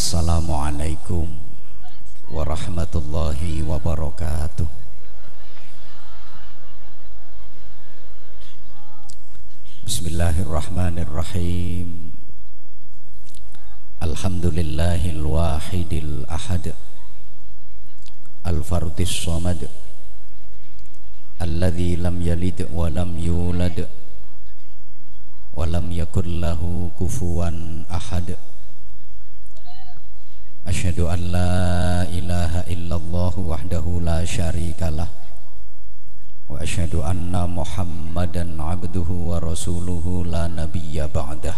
Assalamualaikum warahmatullahi wabarakatuh. Bismillahirrahmanirrahim. Alhamdulillahil wahidil ahad. Al-fardis samad. Alladhi lam yalid wa lam yulad. Wa lam yakun lahu kufuwan ahad أشهد أن لا إله إلا الله وحده لا شريك له وأشهد أن محمدا عبده ورسوله لا نبي بعده.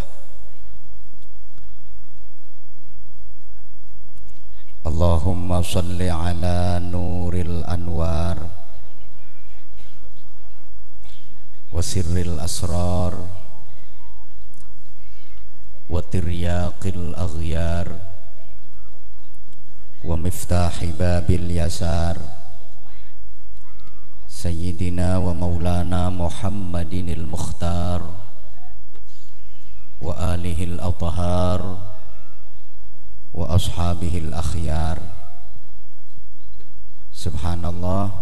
اللهم صل على نور الأنوار وسر الأسرار وترياق الأغيار. ومفتاح باب اليسار سيدنا ومولانا محمد المختار وآله الأطهار وأصحابه الأخيار Subhanallah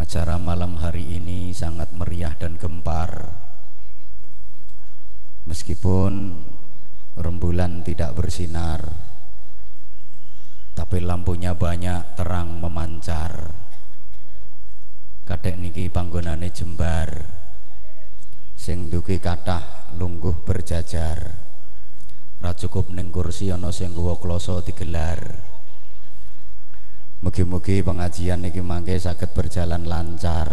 Acara malam hari ini sangat meriah dan gempar Meskipun rembulan tidak bersinar tapi lampunya banyak terang memancar. Kadek niki panggonane jembar. Sing duki kathah lungguh berjajar. Ra cukup ning kursi ana sing nggawa kloso digelar. Mugi-mugi pengajian niki mangke saged berjalan lancar.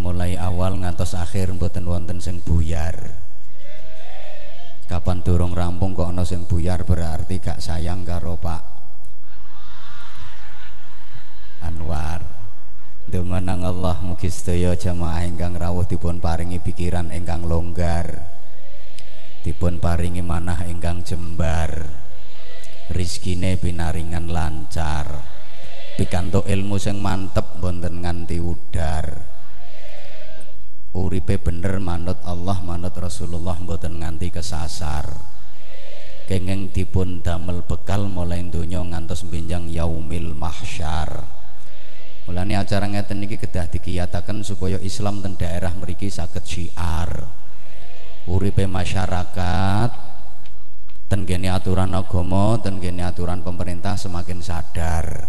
Mulai awal ngantos akhir mboten wonten sing buyar kapan durung rampung kok ana sing buyar berarti gak sayang karo Pak Anwar. Dengan Allah mugi sedaya jamaah ingkang rawuh dipun paringi pikiran ingkang longgar dipun paringi manah ingkang jembar rizkine binaringan lancar pikantuk ilmu sing mantep wonten nganti udar uripe bener manut Allah manut Rasulullah mboten nganti kesasar. Kengeng dipun damel bekal mulai donya ngantos benjang yaumil mahsyar. Mulane acara ngeten niki kedah dikiyataken supaya Islam ten daerah mriki saged syiar. Uripe masyarakat ten kene aturan agama ten aturan pemerintah semakin sadar.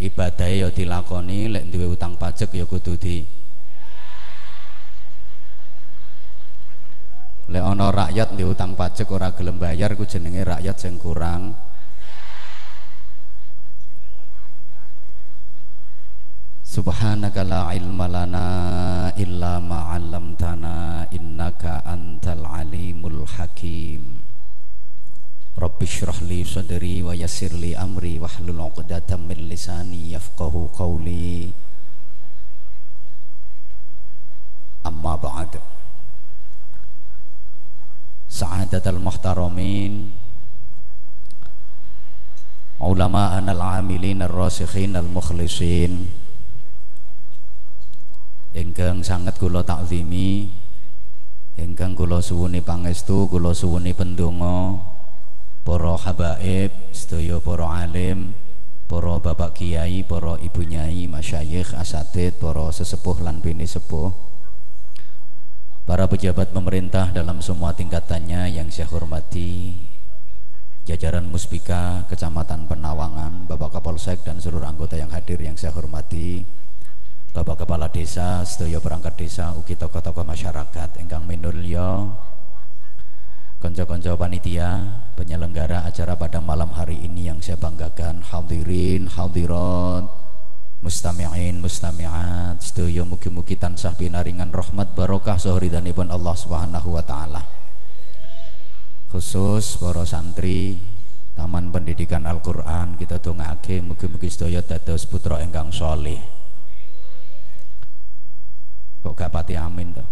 Ibadahnya ya dilakoni lek duwe utang pajak ya kudu di lek ana rakyat di utang pajak ora gelem bayar ku jenenge rakyat sing kurang. Subhanaka la ilma lana illa ma 'allamtana innaka antal alimul hakim. Rabbi shrah li sadri wa yassir li amri wahlul 'uqdatam min lisani yafqahu qawli. Amma ba'du sa'adatal muhtaramin. Ulama al amilin ar-rasikhin al-mukhlisin. Ingkang sangat kula takzimi ingkang kula suwuni pangestu kula suwuni pendonga. Para habaib sedaya para alim para bapak kiai para ibu nyai masyayikh asatid para sesepuh lan bini sepuh para pejabat pemerintah dalam semua tingkatannya yang saya hormati jajaran Muspika Kecamatan Penawangan Bapak Kapolsek dan seluruh anggota yang hadir yang saya hormati Bapak Kepala Desa, sedaya perangkat desa, ugi tokoh-tokoh masyarakat engkang minulya konco-konco panitia penyelenggara acara pada malam hari ini yang saya banggakan hadirin hadirat mustami'in mustami'at. Sedaya mugi-mugi tansah pinaringan rahmat barokah sahuridanipun Allah Subhanahu wa taala. Khusus para santri Taman Pendidikan Al-Qur'an kita dongake mugi-mugi sedaya dados putra ingkang saleh kok gak pati amin to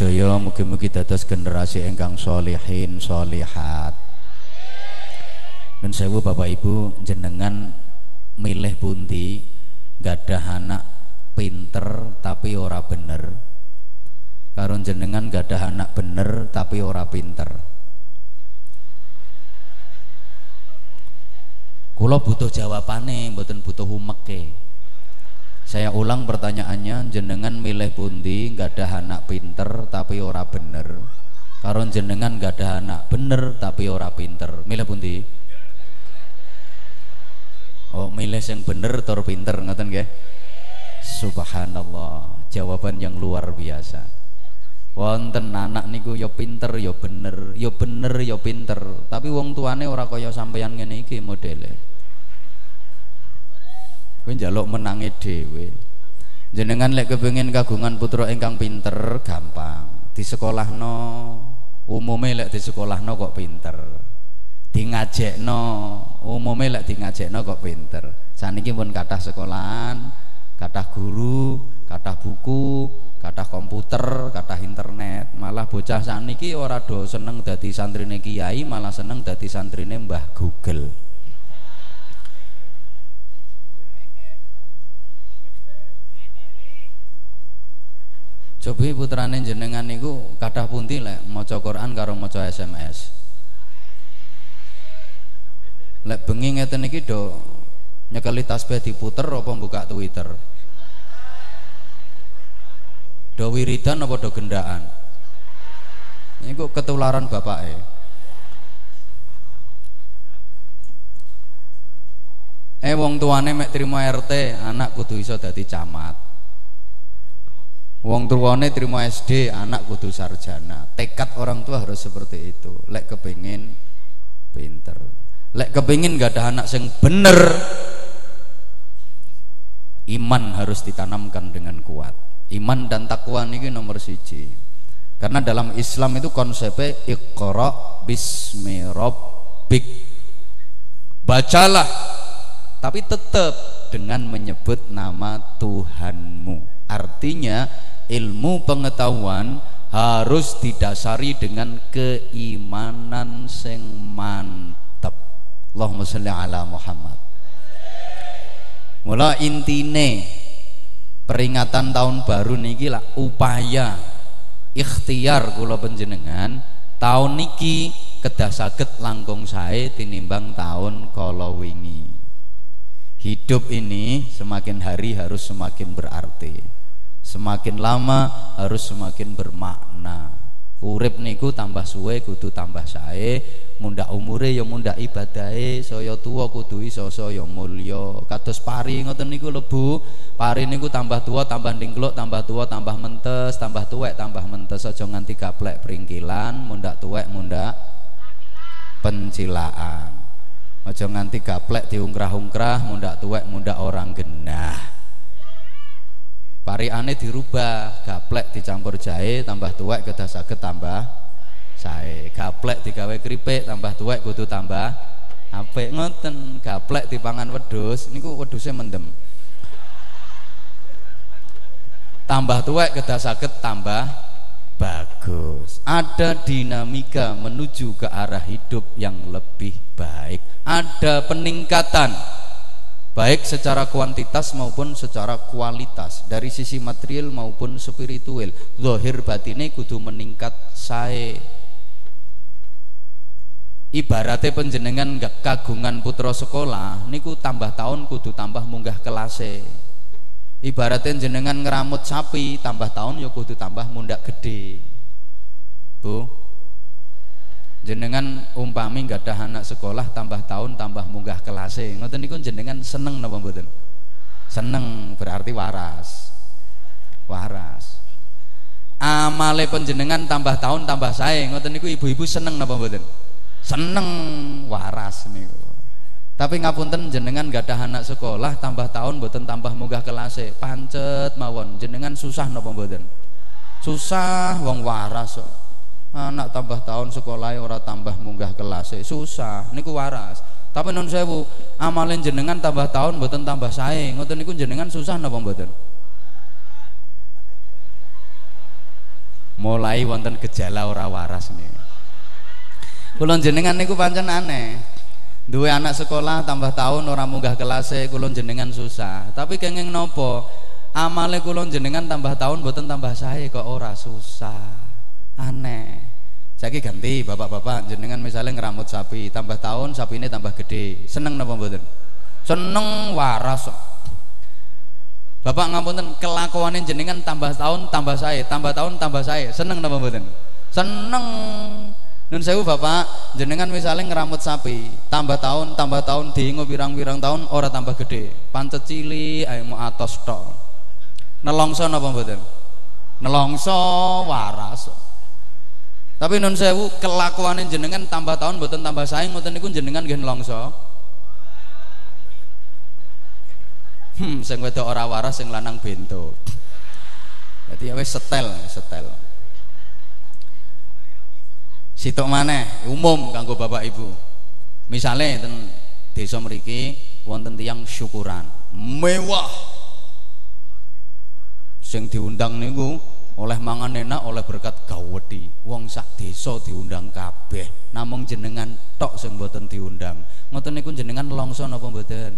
sedaya mugi-mugi dados generasi ingkang solehin solehat. Dan sewu Bapak Ibu jenengan milih pundi gadah anak pinter tapi ora bener. Karun jenengan gadah anak bener tapi ora pinter. Kula butuh jawabane mboten butuh humeke saya ulang pertanyaannya jenengan milih nggak ada anak pinter tapi ora bener? Karo jenengan ada anak bener tapi ora pinter milih pundi oh milih yang bener atau pinter ngoten nggih? Subhanallah jawaban yang luar biasa. Wonten anak niku ya pinter ya bener ya bener ya pinter. Tapi wong tuane ora kaya sampeyan ngene iki modele. Kowe njaluk menangi dhewe. Jenengan lek kepengin kagungan putra ingkang pinter gampang. Di sekolahno umume lek di sekolahno kok pinter di ngajekno umume lek di ngajekno kok pinter. Saniki pun kathah sekolahan kathah guru kathah buku kathah komputer kathah internet. Malah bocah saniki ora do seneng dadi santrine kiai malah seneng dadi santrine Mbah Google. Coba putrane jenengan niku kathah pundi lek maca Quran karo maca SMS. Lek bengi ngeten iki do nyekeli tasbih diputer apa buka Twitter? Do wiridan apa do gendaan? Niku ketularan bapake. Eh wong tuane mek trimo RT, anak kudu iso dadi camat. Wong tuane terima SD, anak kudu sarjana. Tekad orang tua harus seperti itu. Lek kepingin pinter. Lek kepingin gak ada anak yang bener, iman harus ditanamkan dengan kuat. Iman dan takwa ini nomor siji. Karena dalam Islam itu konsepnya iqra bismi rabbik. Bacalah tapi tetap dengan menyebut nama Tuhanmu. Artinya ilmu pengetahuan harus didasari dengan keimanan sing mantep Allahumma sholli ala Muhammad mula intine peringatan tahun baru niki lah upaya ikhtiar kula panjenengan tahun niki kedah saged langkung sae tinimbang tahun kala wingi hidup ini semakin hari harus semakin berarti Semakin lama harus semakin bermakna. Urip niku tambah suwe kudu tambah sae, mundak umure ya mundak ibadahe, saya tua kudu iso saya mulya. Kados pari ngoten niku lebu, pari niku tambah tua tambah ndingkluk, tambah tua tambah mentes, tambah tuwek tambah mentes. Aja nganti gaplek pringkilan, mundak tuwek mundak pencilaan. Aja nganti gaplek diungkrah-ungkrah, mundak tuwek mundak orang genah ane dirubah gaplek dicampur jahe tambah tuwek kedah saged tambah jahe. Gaplek digawe keripik tambah tuwek kudu tambah apik. Ngoten gaplek dipangan wedhus niku wedhuse mendem. Tambah tuwek kedah saged tambah bagus. Ada dinamika menuju ke arah hidup yang lebih baik. Ada peningkatan baik secara kuantitas maupun secara kualitas. Dari sisi material maupun spiritual. Zahir batine kudu meningkat sae. Ibaratnya penjenengan gak kagungan putra sekolah niku tambah tahun kudu tambah munggah kelase. Ibaratnya jenengan ngeramut sapi tambah tahun ya kudu tambah mundak gede. Bu jenengan umpami ada anak sekolah tambah tahun tambah munggah kelas ngoten niku jenengan seneng napa mboten? Seneng berarti waras. Waras. Amale penjenengan tambah tahun tambah saya ngoten niku ibu-ibu seneng napa mboten? Seneng waras niku. Tapi ngapunten jenengan nggak ada anak sekolah tambah tahun mboten tambah munggah kelas pancet mawon. Jenengan susah napa mboten? Susah wong waras kok anak tambah tahun sekolah ora tambah munggah kelas. Susah. Niku waras. Tapi non sewu amalin jenengan tambah tahun mboten tambah sae. Ngoten niku jenengan susah napa mboten? Mulai wonten gejala ora waras nih kulon jenengan niku pancen aneh. Dua anak sekolah tambah tahun orang munggah kelas kulon jenengan susah. Tapi kenging nopo amale kulon jenengan tambah tahun mboten tambah sae kok ora susah aneh Saya ganti bapak-bapak jenengan misalnya ngeramut sapi, tambah tahun sapi ini tambah gede. Seneng napa mboten? Seneng waras. Bapak ngapunten kelakuannya jenengan tambah tahun tambah saya, tambah tahun tambah saya. Seneng napa mboten? Seneng. Nun sewu Bapak, jenengan misalnya ngeramut sapi, tambah tahun tambah tahun diingo pirang-pirang tahun ora tambah gede. Pancet cili ayo mau atos tok. Nelongso napa mboten? Nelongso waras. Tapi nun sewu kelakuan jenengan tambah tahun mboten tambah saing ngoten niku jenengan nggih nelongso. Hmm, sing wedok ora waras sing lanang bento. Dadi ya wis setel, setel. Sitok maneh umum kanggo Bapak Ibu. Misale ten desa mriki wonten tiyang syukuran, mewah. Sing diundang niku oleh mangan enak oleh berkat gawedi wong sak desa diundang kabeh. Namung jenengan tok sing mboten diundang. Ngoten niku jenengan nelongso napa mboten?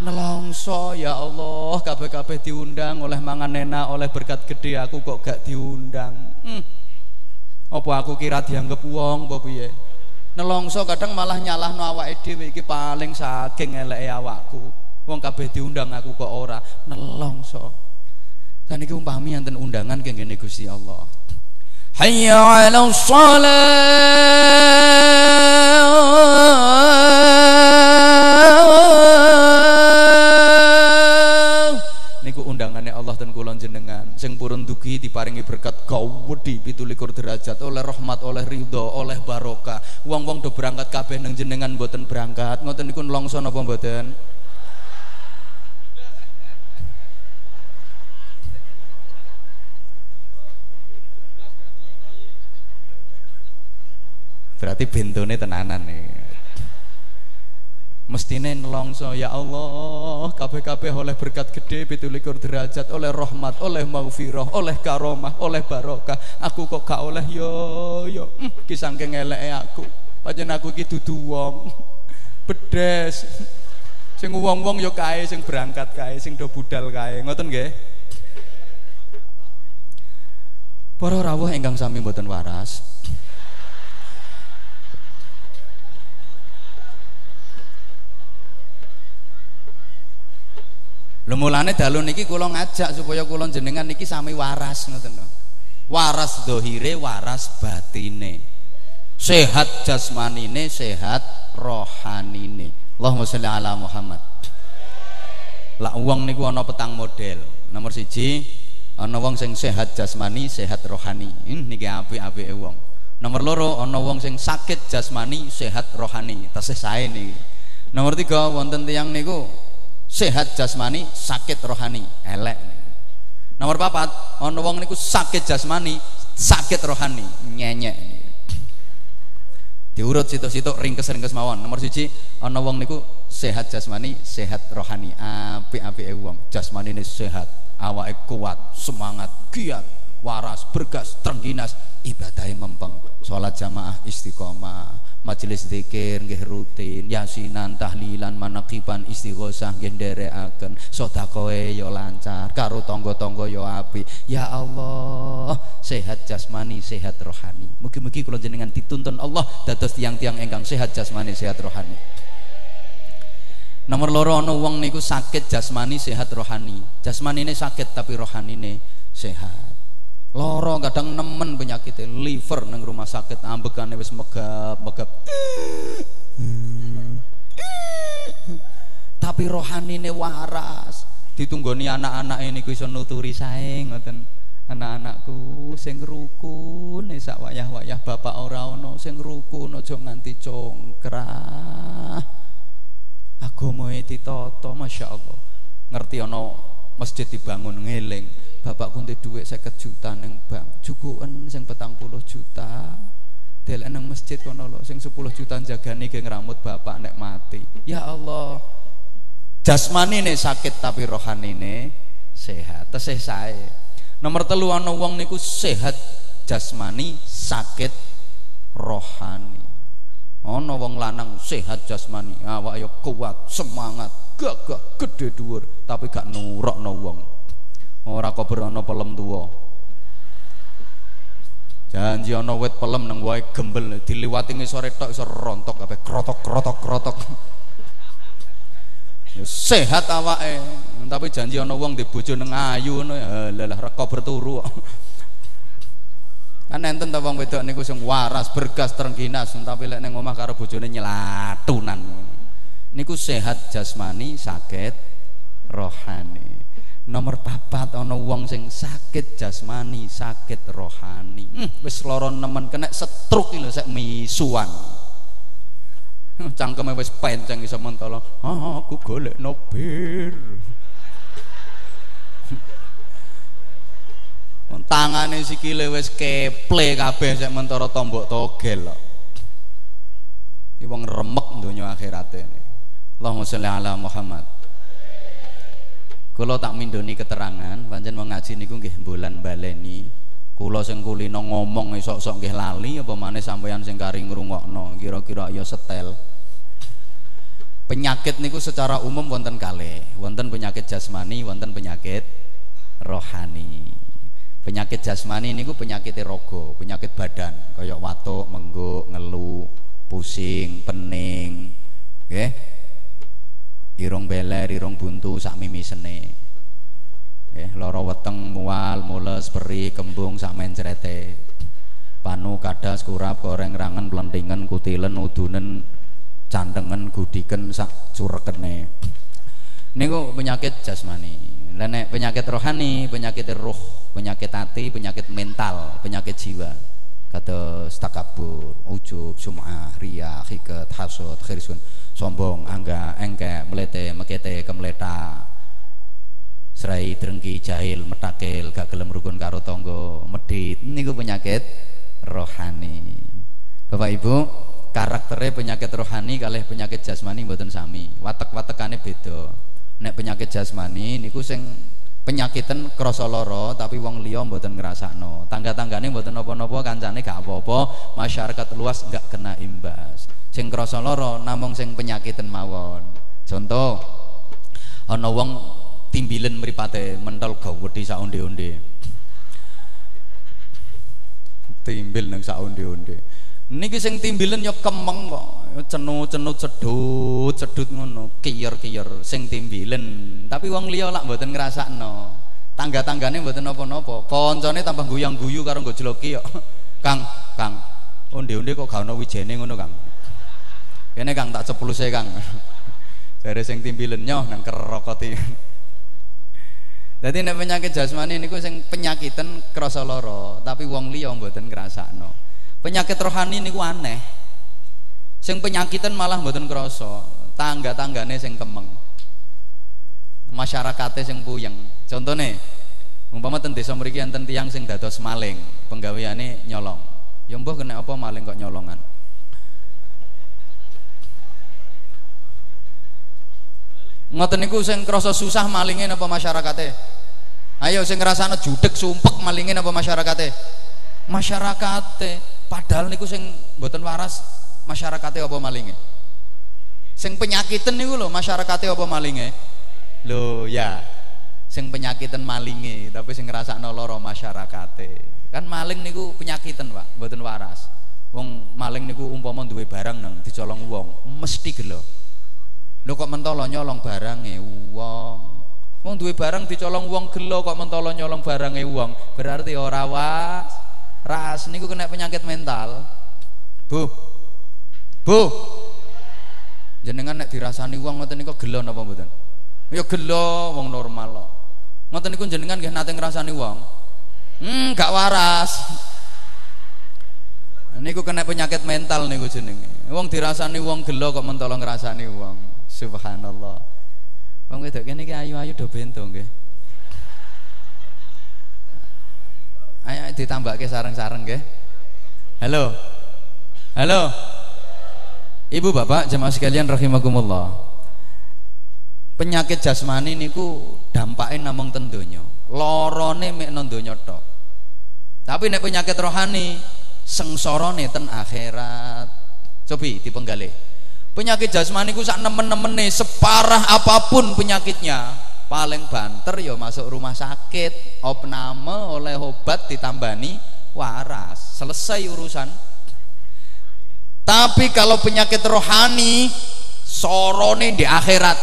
Nelongso ya Allah. Kabeh-kabeh diundang. Oleh mangan enak oleh berkat gede aku kok gak diundang. Hmm. apa aku kira dianggap wong apa piye? Nelongso kadang malah nyalahno awake dhewe. Iki paling saking eleke awakku. Wong kabeh diundang aku kok ora. Nelongso dan ini umpami enten undangan kengene Gusti Allah. Hayya 'ala shalah. Niku undangannya Allah dan kulon jenengan sing purun dugi diparingi berkat gawedi 17 derajat oleh rahmat oleh ridho oleh barokah wong-wong do berangkat kabeh nang jenengan mboten berangkat ngoten niku nelongso napa mboten berarti bentone tenanan nih. Mestine nelongso ya Allah kabeh-kabeh oleh berkat gede pitulikur derajat oleh rahmat oleh maghfirah oleh karomah oleh barokah. Aku kok gak oleh yo yo. Ki saking eleke aku. Pancen aku iki dudu wong. Bedes sing wong-wong yo kae sing berangkat kae sing do budal kae. Ngoten nggih? Para rawuh ingkang sami mboten waras Lho mulane dalu niki kula ngajak supaya kula jenengan niki sami waras ngoten lho. Waras dohire, waras batine. Sehat jasmanine, sehat rohanine. Allahumma sholli ala Muhammad. Lah wong niku ana petang model. Nomor siji ana wong sing sehat jasmani, sehat rohani. Ini niki apik-apike wong. Nomor loro ana wong sing sakit jasmani, sehat rohani. Tasih sae niki. Nomor tiga wonten tiyang niku sehat jasmani sakit rohani. Elek. Nomor papat ono wong niku sakit jasmani sakit rohani. Nyenyek. Diurut situ-situ ringkes-ringkes mawon. Nomor siji ono wong niku sehat jasmani sehat rohani. Apik-apike wong jasmani ini sehat awake kuat semangat giat waras bergas terengginas ibadahnya mempeng. Sholat jamaah istiqomah majelis zikir nggih rutin. Yasinan tahlilan manakiban istighosah nggih nderekaken sedekahe ya lancar karo tangga-tangga ya apik. Ya Allah sehat jasmani sehat rohani. Mugi-mugi kula jenengan dituntun Allah dados tiang-tiang ingkang sehat jasmani sehat rohani. Nomor loro ana wong niku sakit jasmani sehat rohani. Jasmani ini sakit tapi rohani ini sehat loro kadang nemen penyakit liver neng rumah sakit ambekane wis megap megap. Tapi rohani ini waras. Ditunggoni anak-anak ini iso nuturi sae ngoten. Anak-anakku sing rukun sak wayah-wayah bapak ora ana sing rukun aja nganti congkrah. Agamae ditata masyaallah ngerti ana masjid dibangun ngeling. Bapak kunti duit saya juta neng bank. Cukupan sing petang puluh juta. Del neng masjid kono lo sing sepuluh juta jagani geng rambut bapak nek mati. Ya Allah jasmani nih sakit tapi rohani nih sehat. Tesih saya nomor telu ana wong niku sehat jasmani sakit rohani ana wong lanang sehat jasmani awak ya kuat semangat gagah gede dhuwur tapi gak nurokno wong. Ora kok berono pelem tuwa. Janji ana wit pelem nang wae gembel diliwati ngisore tok iso rontok kabeh krotok krotok krotok. Ya sehat awake tapi janji ana wong di bojo nang ayu ngono ya lah reko berturu kan enten ta wong wedok niku sing waras bergas terengginas tapi lek ning omah karo bojone nyelatunan. Niku sehat jasmani sakit rohani. Nomor papat ana wong sing sakit jasmani sakit rohani. Hmm, wis lara nemen kena setruk lho sek misuan cangkeme wis penceng iso mentolo. Ah, aku golek bir tangane sikile wis keple kabeh sek mentara tombok togel kok iki wong remek donya akhirate Allahumma sholli ala Muhammad Kula tak mindoni keterangan, pancen wong ngaji niku nggih bulan baleni. Kula sing kulino ngomong esok-esok nggih lali apa maneh sampeyan sing kari ngrungokno, kira-kira ya setel. Penyakit niku secara umum wonten kalih, wonten penyakit jasmani, wonten penyakit rohani. Penyakit jasmani niku penyakit rogo, penyakit badan, kaya watuk, mengguk, ngelu, pusing, pening, nggih. Irung beler irung buntu sak mimisene. Eh lara weteng mual mules peri kembung sak mencrete panu kadas kurap goreng rangen plentingan kutilen udunen candengen gudiken sak curekene. Niku penyakit jasmani lenek penyakit rohani penyakit roh penyakit hati penyakit mental penyakit jiwa. Kata takabur ujub sum'ah ria hikat hasud khirsun sombong angga engke melete mekete kemleta. Serai drengki jahil metakil gak gelem rukun karo tonggo medit. Niku penyakit rohani. Bapak Ibu karakternya penyakit rohani kalih penyakit jasmani mboten sami. Watek-watekane beda nek penyakit jasmani niku sing penyakitan krasa lara tapi wong liya mboten ngrasakno. Tangga-tanggane mboten napa-napa kancane gak apa-apa. Masyarakat luas gak kena imbas. Sing krasa lara namung sing penyakitan mawon. Contoh ana wong timbilen mripate mentol gawedhi sak onde-onde. Timbil nang sak onde-onde niki sing timbilen ya kemeng kok cenu-cenu cedut cedut ngono kiyer-kiyer sing timbilen tapi wong liya lak mboten ngrasakno tangga-tanggane mboten napa-napa kancane tambah guyang-guyu karo nggo jloki kok Kang Kang onde-onde kok gak ono wijene ngono Kang Kene Kang tak cepluse Kang. Jare sing timbilen nyoh nang kerokoti. Dadi nek penyakit jasmani niku sing penyakitan krasa lara, tapi wong liya mboten ngrasakno. Penyakit rohani niku aneh. Sing penyakitan malah mboten krasa, tangga-tanggane sing kemeng. Masyarakate sing puyeng. Contone umpama ten desa mriki enten tiyang sing dados maling, penggaweane nyolong. Ya mbah kena apa maling kok nyolongan. ngoten niku sing krasa susah malinge napa masyarakate ayo sing ngrasane judeg sumpek malinge napa masyarakate masyarakate padahal niku sing mboten waras masyarakate apa malinge? Sing penyakitan niku lho masyarakate apa malinge? Lho ya. Sing penyakitan malinge tapi sing ngrasakno lara masyarakate. Kan maling niku penyakitan Pak mboten waras. Wong maling niku umpama duwe barang nang dicolong wong mesti gelo. Lho kok mentolo nyolong barange? Wong. Wong duwe barang dicolong wong gelo kok mentolo nyolong barange wong. Berarti ora wa ras niku kena penyakit mental. Bu. Bu. Jenengan nek dirasani wong ngoten niku gelo napa mboten? Ya gelo wong normal kok. Ngoten niku jenengan nggih nate ngrasani wong. Hmm, gak waras. Niku kena penyakit mental niku jenenge. Wong dirasani wong gelo kok mentolo ngrasani wong. Subhanallah. Wong wedok kene iki ayu-ayu do bento nggih. Ayo ditambahke sareng-sareng nggih. Halo. Halo. Ibu bapak jemaah sekalian rahimakumullah. Penyakit jasmani niku dampaknya namung ten donya. Lorone mek nang. Tapi nek penyakit rohani sengsarane ten akhirat. Cobi dipenggalih penyakit jasmani ku sak nemen-nemene separah apa pun penyakitnya paling banter ya masuk rumah sakit. Opname oleh obat ditambani waras. Selesai urusan. Tapi kalau penyakit rohani sorone di akhirat.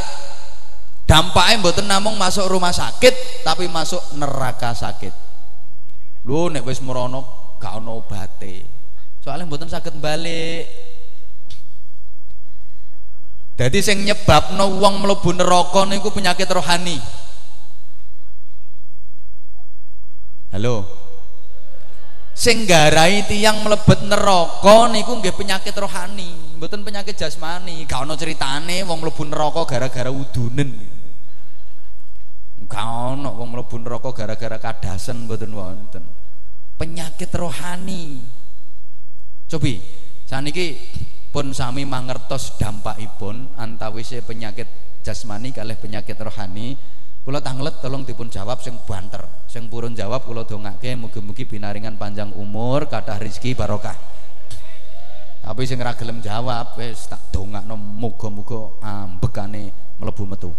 Dampaknya mboten namung masuk rumah sakit tapi masuk neraka sakit. Lu nek wis merono gak ono obate. Soalnya mboten sakit balik jadi sing nyebabno wong mlebu neraka niku penyakit rohani. Halo? Sing garai tiang mlebet neraka niku nggih penyakit rohani. Mboten penyakit jasmani. Gak ono ceritane wong mlebu neraka gara-gara udunen Gak ono wong mlebu neraka gara-gara kadasen mboten wonten. Penyakit rohani. Cobi, saniki pun sami mangertos dampakipun antawise penyakit jasmani kalih penyakit rohani. Kula tanglet tolong dipun jawab sing banter. Sing purun jawab kula dongake mugi-mugi binaringan panjang umur, kathah rezeki barokah. Tapi sing ora gelem jawab wis tak dongakno muga-muga ambekane mlebu metu.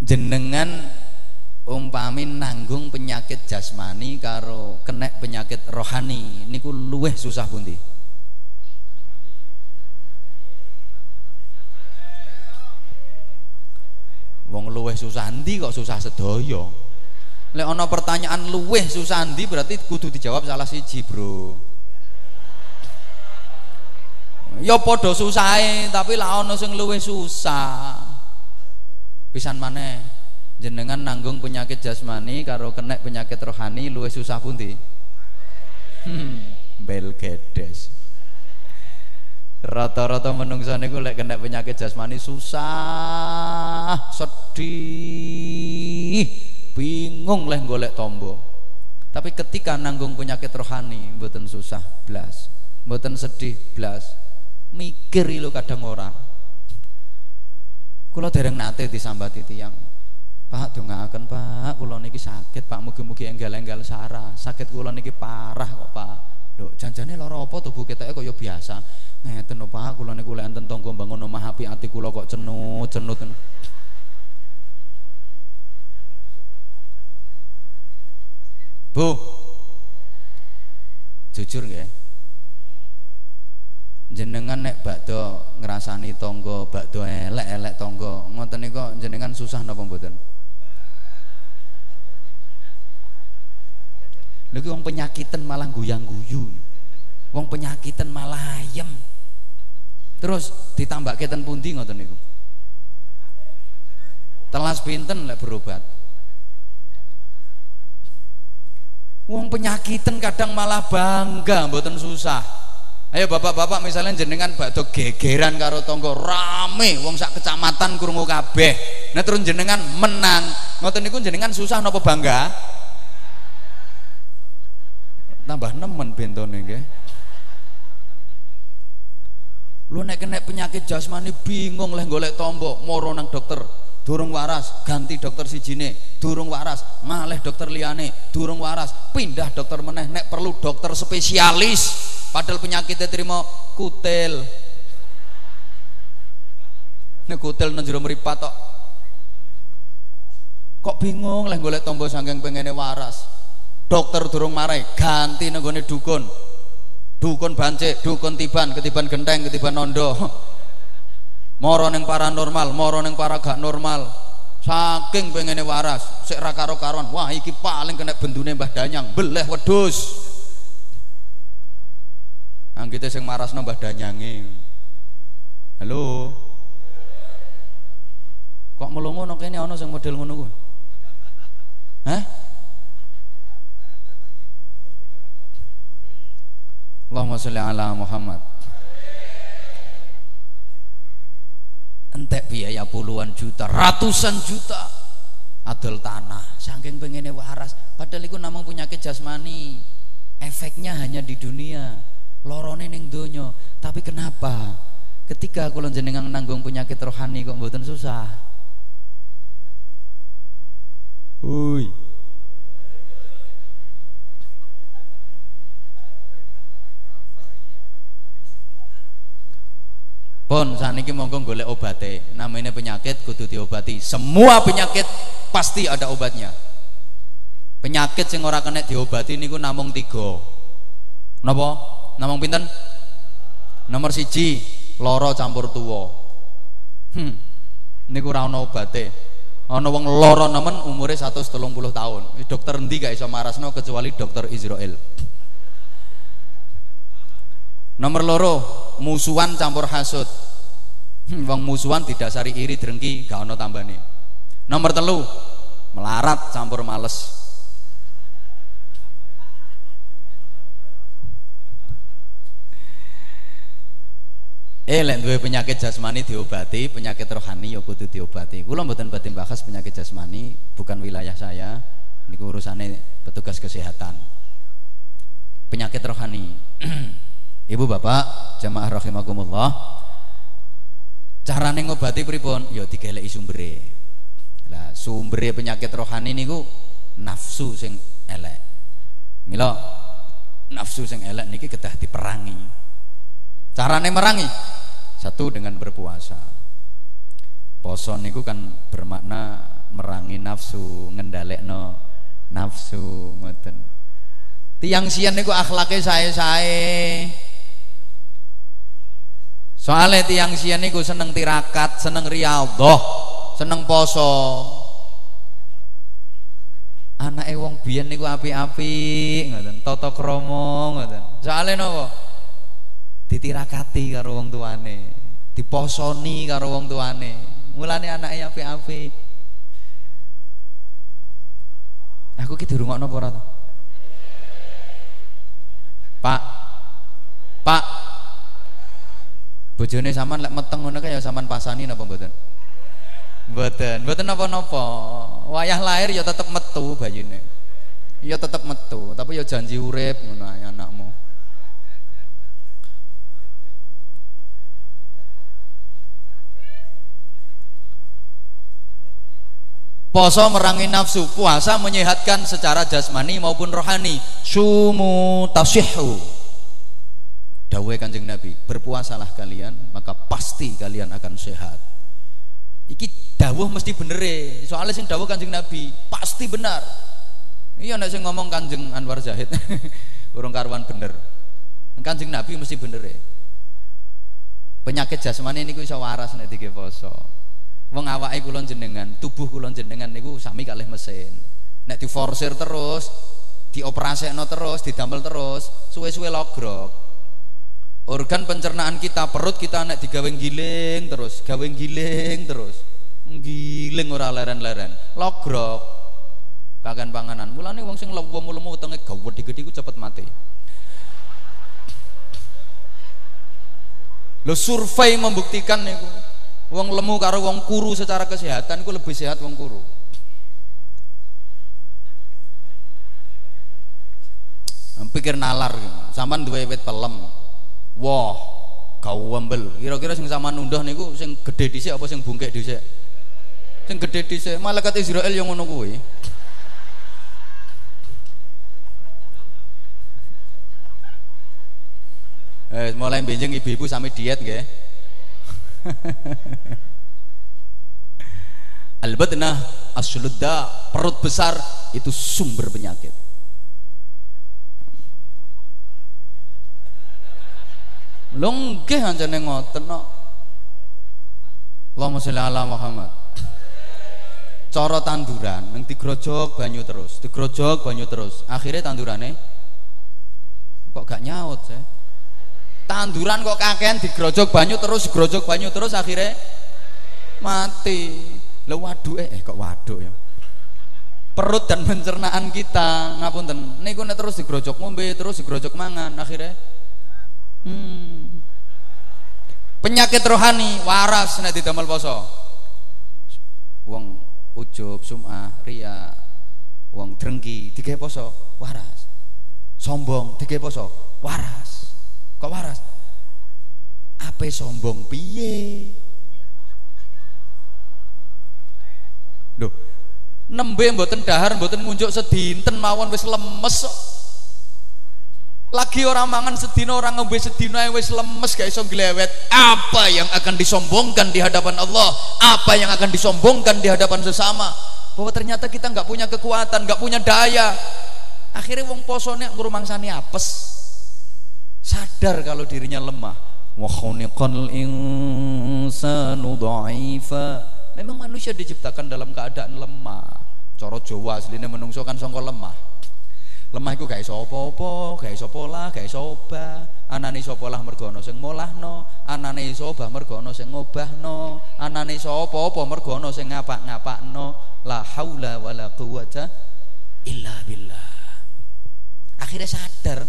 jenengan umpami nanggung penyakit jasmani karo kena penyakit rohani niku luweh susah pundi? Wong luweh susah ndi kok susah sedaya? Lek ana pertanyaan luweh susah ndi berarti kudu dijawab salah siji bro. Ya padha susahe tapi lah ana sing luweh susah. Pisan mana jenengan nanggung penyakit jasmani karo kena penyakit rohani luwe susah pundi? Hmm, bel gedes. Rata-rata menungsa niku lek kena penyakit jasmani susah sedih bingung leh golek tombo. Tapi ketika nanggung penyakit rohani mboten susah blas. Mboten sedih blas. Mikir lo kadang orang Kula dereng nate disambati tiyang. Pak dongaaken Pak, kula niki sakit Pak, mugi-mugi enggal-enggal sarah. Sakit kula niki parah kok Pak. Lho, janjane lara apa tubuh keteke kaya biasa. Ngeten lho Pak, kula niku lek enten tangga bangun omah api ati kula kok cenut-cenut. Bu. Jujur nggih jenengan nek bakdo ngrasani tonggo bakdo elek-elek tonggo ngoten niku jenengan susah napa mboten Lagi wong penyakitan malah guyang-guyu. Wong penyakitan malah ayem. Terus ditambah keten pundi ngoten niku. Telas pinten lek berobat. Wong penyakitan kadang malah bangga mboten susah. Ayo bapak-bapak misalnya jenengan bakdo gegeran karo tonggo rame wong sak kecamatan krungu kabeh. Nah terus jenengan menang. Ngoten niku jenengan susah napa bangga? Tambah nemen bentone nggih. Lu nek kena penyakit jasmani bingung lah golek tombo, moro nang dokter. Durung waras, ganti dokter sijine, durung waras, maleh dokter liyane, durung waras, pindah dokter meneh nek perlu dokter spesialis padahal penyakitnya terima kutel ini kutel nang jero mripat tok kok bingung lah golek tombol saking pengene waras dokter durung marai ganti nenggone dukun dukun bancik dukun tiban ketiban genteng ketiban nondo moro ning paranormal moro ning para gak normal saking pengene waras sik ra karo karuan wah iki paling kena bendune Mbah Danyang beleh wedhus Anggite sing marasno Mbah Danyange. Halo. Kok melongo nang kene ana sing model ngono kuwi? Hah? Allahumma sholli ala Muhammad. Entek biaya puluhan juta, ratusan juta. Adol tanah saking pengene waras. Padahal itu namung penyakit jasmani. Efeknya hanya di dunia. Lorone ning donya. Tapi kenapa? Ketika kula jenengan nanggung penyakit rohani kok mboten susah? Ui. Pun rohani ki monggo golek obate. Namanya penyakit kudu diobati. Semua penyakit pasti ada obatnya. Penyakit sing ora kena diobati niku namung tiga. Napa? Namung pinten? Nomor siji loro campur tuwa. Hmm niku ora ana obate. Ana wong lara nemen umure 130 tahun. Dokter endi gak iso marasno kecuali dokter Israel nomor loro musuhan campur hasud hmm, wong musuhan didasari iri drengki gak ono tambane nomor telu melarat campur males Eh lek duwe penyakit jasmani diobati, penyakit rohani ya kudu diobati. Kula mboten badhe bahas penyakit jasmani, bukan wilayah saya. Niku urusane petugas kesehatan. Penyakit rohani. Ibu bapak jamaah rahimakumullah. Carane ngobati pripun? Ya digeleki sumbere. Lah sumbere penyakit rohani niku nafsu sing elek. Mila nafsu sing elek niki kedah diperangi. Carane merangi? Satu dengan berpuasa. Poso niku kan bermakna merangi nafsu ngendalekno nafsu ngoten. Tiang sian niku akhlake sae-sae Soalnya tiang sian niku seneng tirakat, seneng riyadhah, seneng poso. anak wong biyen niku api-api ngoten, tata krama ngoten. Soale napa? Ditirakati karo wong tuane, diposoni karo wong tuane. Mulane anake api-api. Aku ki dirungokno apa ora Pak. Pak, bojone sampean lek meteng ngono ya sampean pasani napa mboten? Mboten. Mboten napa-napa. Wayah lahir ya tetep metu bayine. Ya tetep metu tapi ya janji urip ngono anakmu. Poso merangi nafsu, puasa menyehatkan secara jasmani maupun rohani. Sumu tasihhu Dawai kanjeng Nabi, berpuasalah kalian, maka pasti kalian akan sehat. Iki dawuh mesti bener e. Soalnya sing dawuh kanjeng Nabi pasti benar. Iya nek sing ngomong kanjeng Anwar Zahid, urung karuan bener. Kanjeng Nabi mesti bener e. Penyakit jasmani niku iso waras nek dige poso. Wong awake kula jenengan, tubuh kula jenengan niku sami kalih mesin. Nek diforsir terus, dioperasekno terus, didamel terus, suwe-suwe logrok organ pencernaan kita perut kita nek digawe giling terus gawe giling terus. Giling ora leren-leren. Logrok. Kagan panganan. Mulane wong sing lemu-lemu wetenge gawedhe-gedhe ku cepet mati. Lo survei membuktikan niku wong lemu karo wong kuru secara kesehatan ku lebih sehat wong kuru. Pikir nalar sampean duwe wit pelem Wah, kau wambel. Kira-kira sing sama nundah niku sing gede dhisik apa sing bungkek dhisik? Sing gede dhisik. Malaikat Israel yang ngono kuwi. Eh, mulai benjeng ibu-ibu sampai diet nggih. Al-badna asludda perut besar itu sumber penyakit. Lho nggih ancene ngoten kok. Allahumma sholli ala Muhammad. Cara tanduran yang digrojok banyu terus, digrojok banyu terus. Akhirnya tandurane kok gak nyaut sih. Tanduran kok kakean digrojok banyu terus, digrojok banyu terus akhirnya mati. Lho waduk eh kok waduk ya. Perut dan pencernaan kita ngapunten. Niku nek terus digrojok ngombe, terus digrojok mangan, akhirnya Hmm. Penyakit rohani waras nek didamel poso. Wong ujub, sum'ah, ria, wong drengki digawe poso, waras. Sombong digawe poso, waras. Kok waras? Ape sombong piye? Loh, nembe mboten dahar mboten ngunjuk sedinten mawon wis lemes. Lagi orang mangan sedina orang ngombe sedina wis lemes gak iso glewet apa yang akan disombongkan di hadapan Allah? Apa yang akan disombongkan di hadapan sesama? Bahwa ternyata kita nggak punya kekuatan nggak punya daya. Akhirnya wong posone ngrumangsani apes. Sadar kalau dirinya lemah. Insanu memang manusia diciptakan dalam keadaan lemah. Coro Jawa asline menungso kan lemah lemah iku gak iso apa-apa, gak iso pola, gak iso obah. Anane iso polah mergo ana sing molahno, anane iso obah mergo ana sing ngobahno, anane iso apa-apa mergo ana sing ngapak-ngapakno. La haula wala quwata illa billah. Akhirnya sadar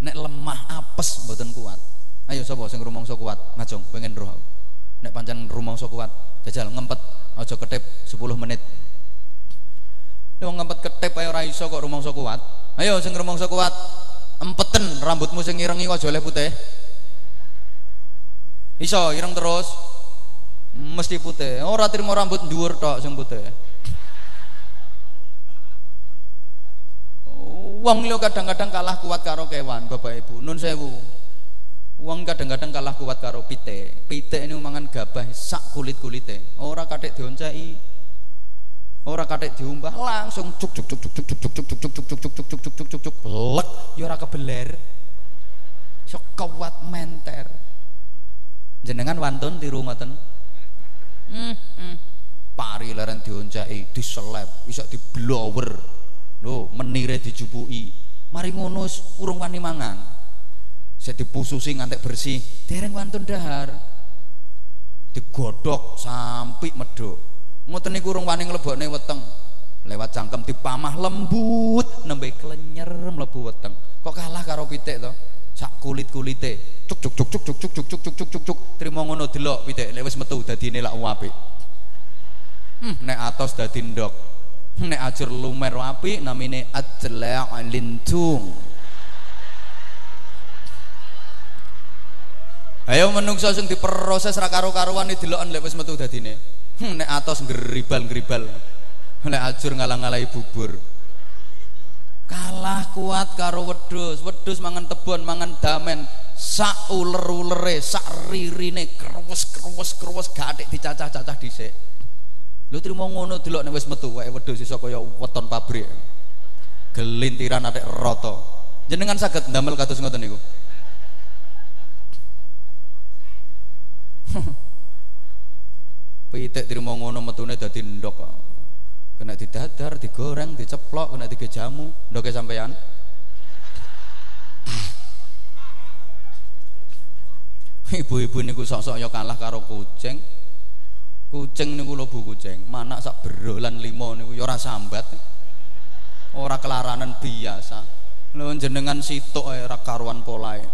nek lemah apes mboten kuat. Ayo sapa sing rumangsa kuat? Ngajong pengen roh. Nek pancen rumangsa kuat, jajal ngempet aja ketip 10 menit. Wong ngempet ketip ayo ora iso kok rumangsa kuat. Ayo sing rumangsa kuat. Empeten rambutmu sing ireng iku aja oleh putih. Iso ireng terus. Mesti putih. Ora trimo rambut dhuwur tok sing putih. Wong liya kadang-kadang kalah kuat karo kewan, Bapak Ibu. Nun sewu. Wong kadang-kadang kalah kuat karo pite. Pite ini mangan gabah sak kulit-kulite. Ora kathik dionceki, Ora kathik diumbah langsung cuk cuk cuk cuk cuk cuk cuk cuk cuk cuk cuk cuk cuk cuk cuk cuk cuk lek ya ora kebeler. Kuat menter. Jenengan wantun tiru ngoten. Hmm, hmm. Pari leren dionceki, diselep, bisa diblower. Lho, menire dijupuki. Mari ngono urung wani mangan. Saya dipususi ngantek bersih, dereng wantun dahar. Digodok sampai medok ngoten niku urung wani nglebokne weteng. Lewat cangkem dipamah lembut nembe klenyer mlebu weteng. Kok kalah karo pitik to? Sak kulit-kulite. Cuk cuk cuk cuk cuk cuk cuk cuk cuk cuk cuk. Cuk trimo ngono delok pitik. Lek wis metu dadine lak apik hmm, nek atos dadi ndok. Nek ajur lumer apik namine ajla lintung Ayo menungso sing diproses ra karo-karuan deloken lek wis metu dadine. hmm, nek atos ngeribal-ngeribal. Nek ajur ngalang-alai bubur. Kalah kuat karo wedus wedus mangan tebon mangan damen. Sak uler-ulere sak ririne krewes gathik dicacah-cacah dhisik. Lu trimo ngono delok nek wis metu wae wedhus iso kaya weton pabrik. Gelintiran atik rata. Jenengan saged ndamel kados ngoten niku pitik terima ngono metune dadi ndok kena didadar digoreng diceplok kena digejamu. Ndoke sampean ibu-ibu niku sok-sok ya kalah karo kucing. Kucing niku lho bu kucing. Mana sak berolan limo niku ya ora sambat. Ora kelaranan biasa. Lho jenengan sitok ae ora karuan polae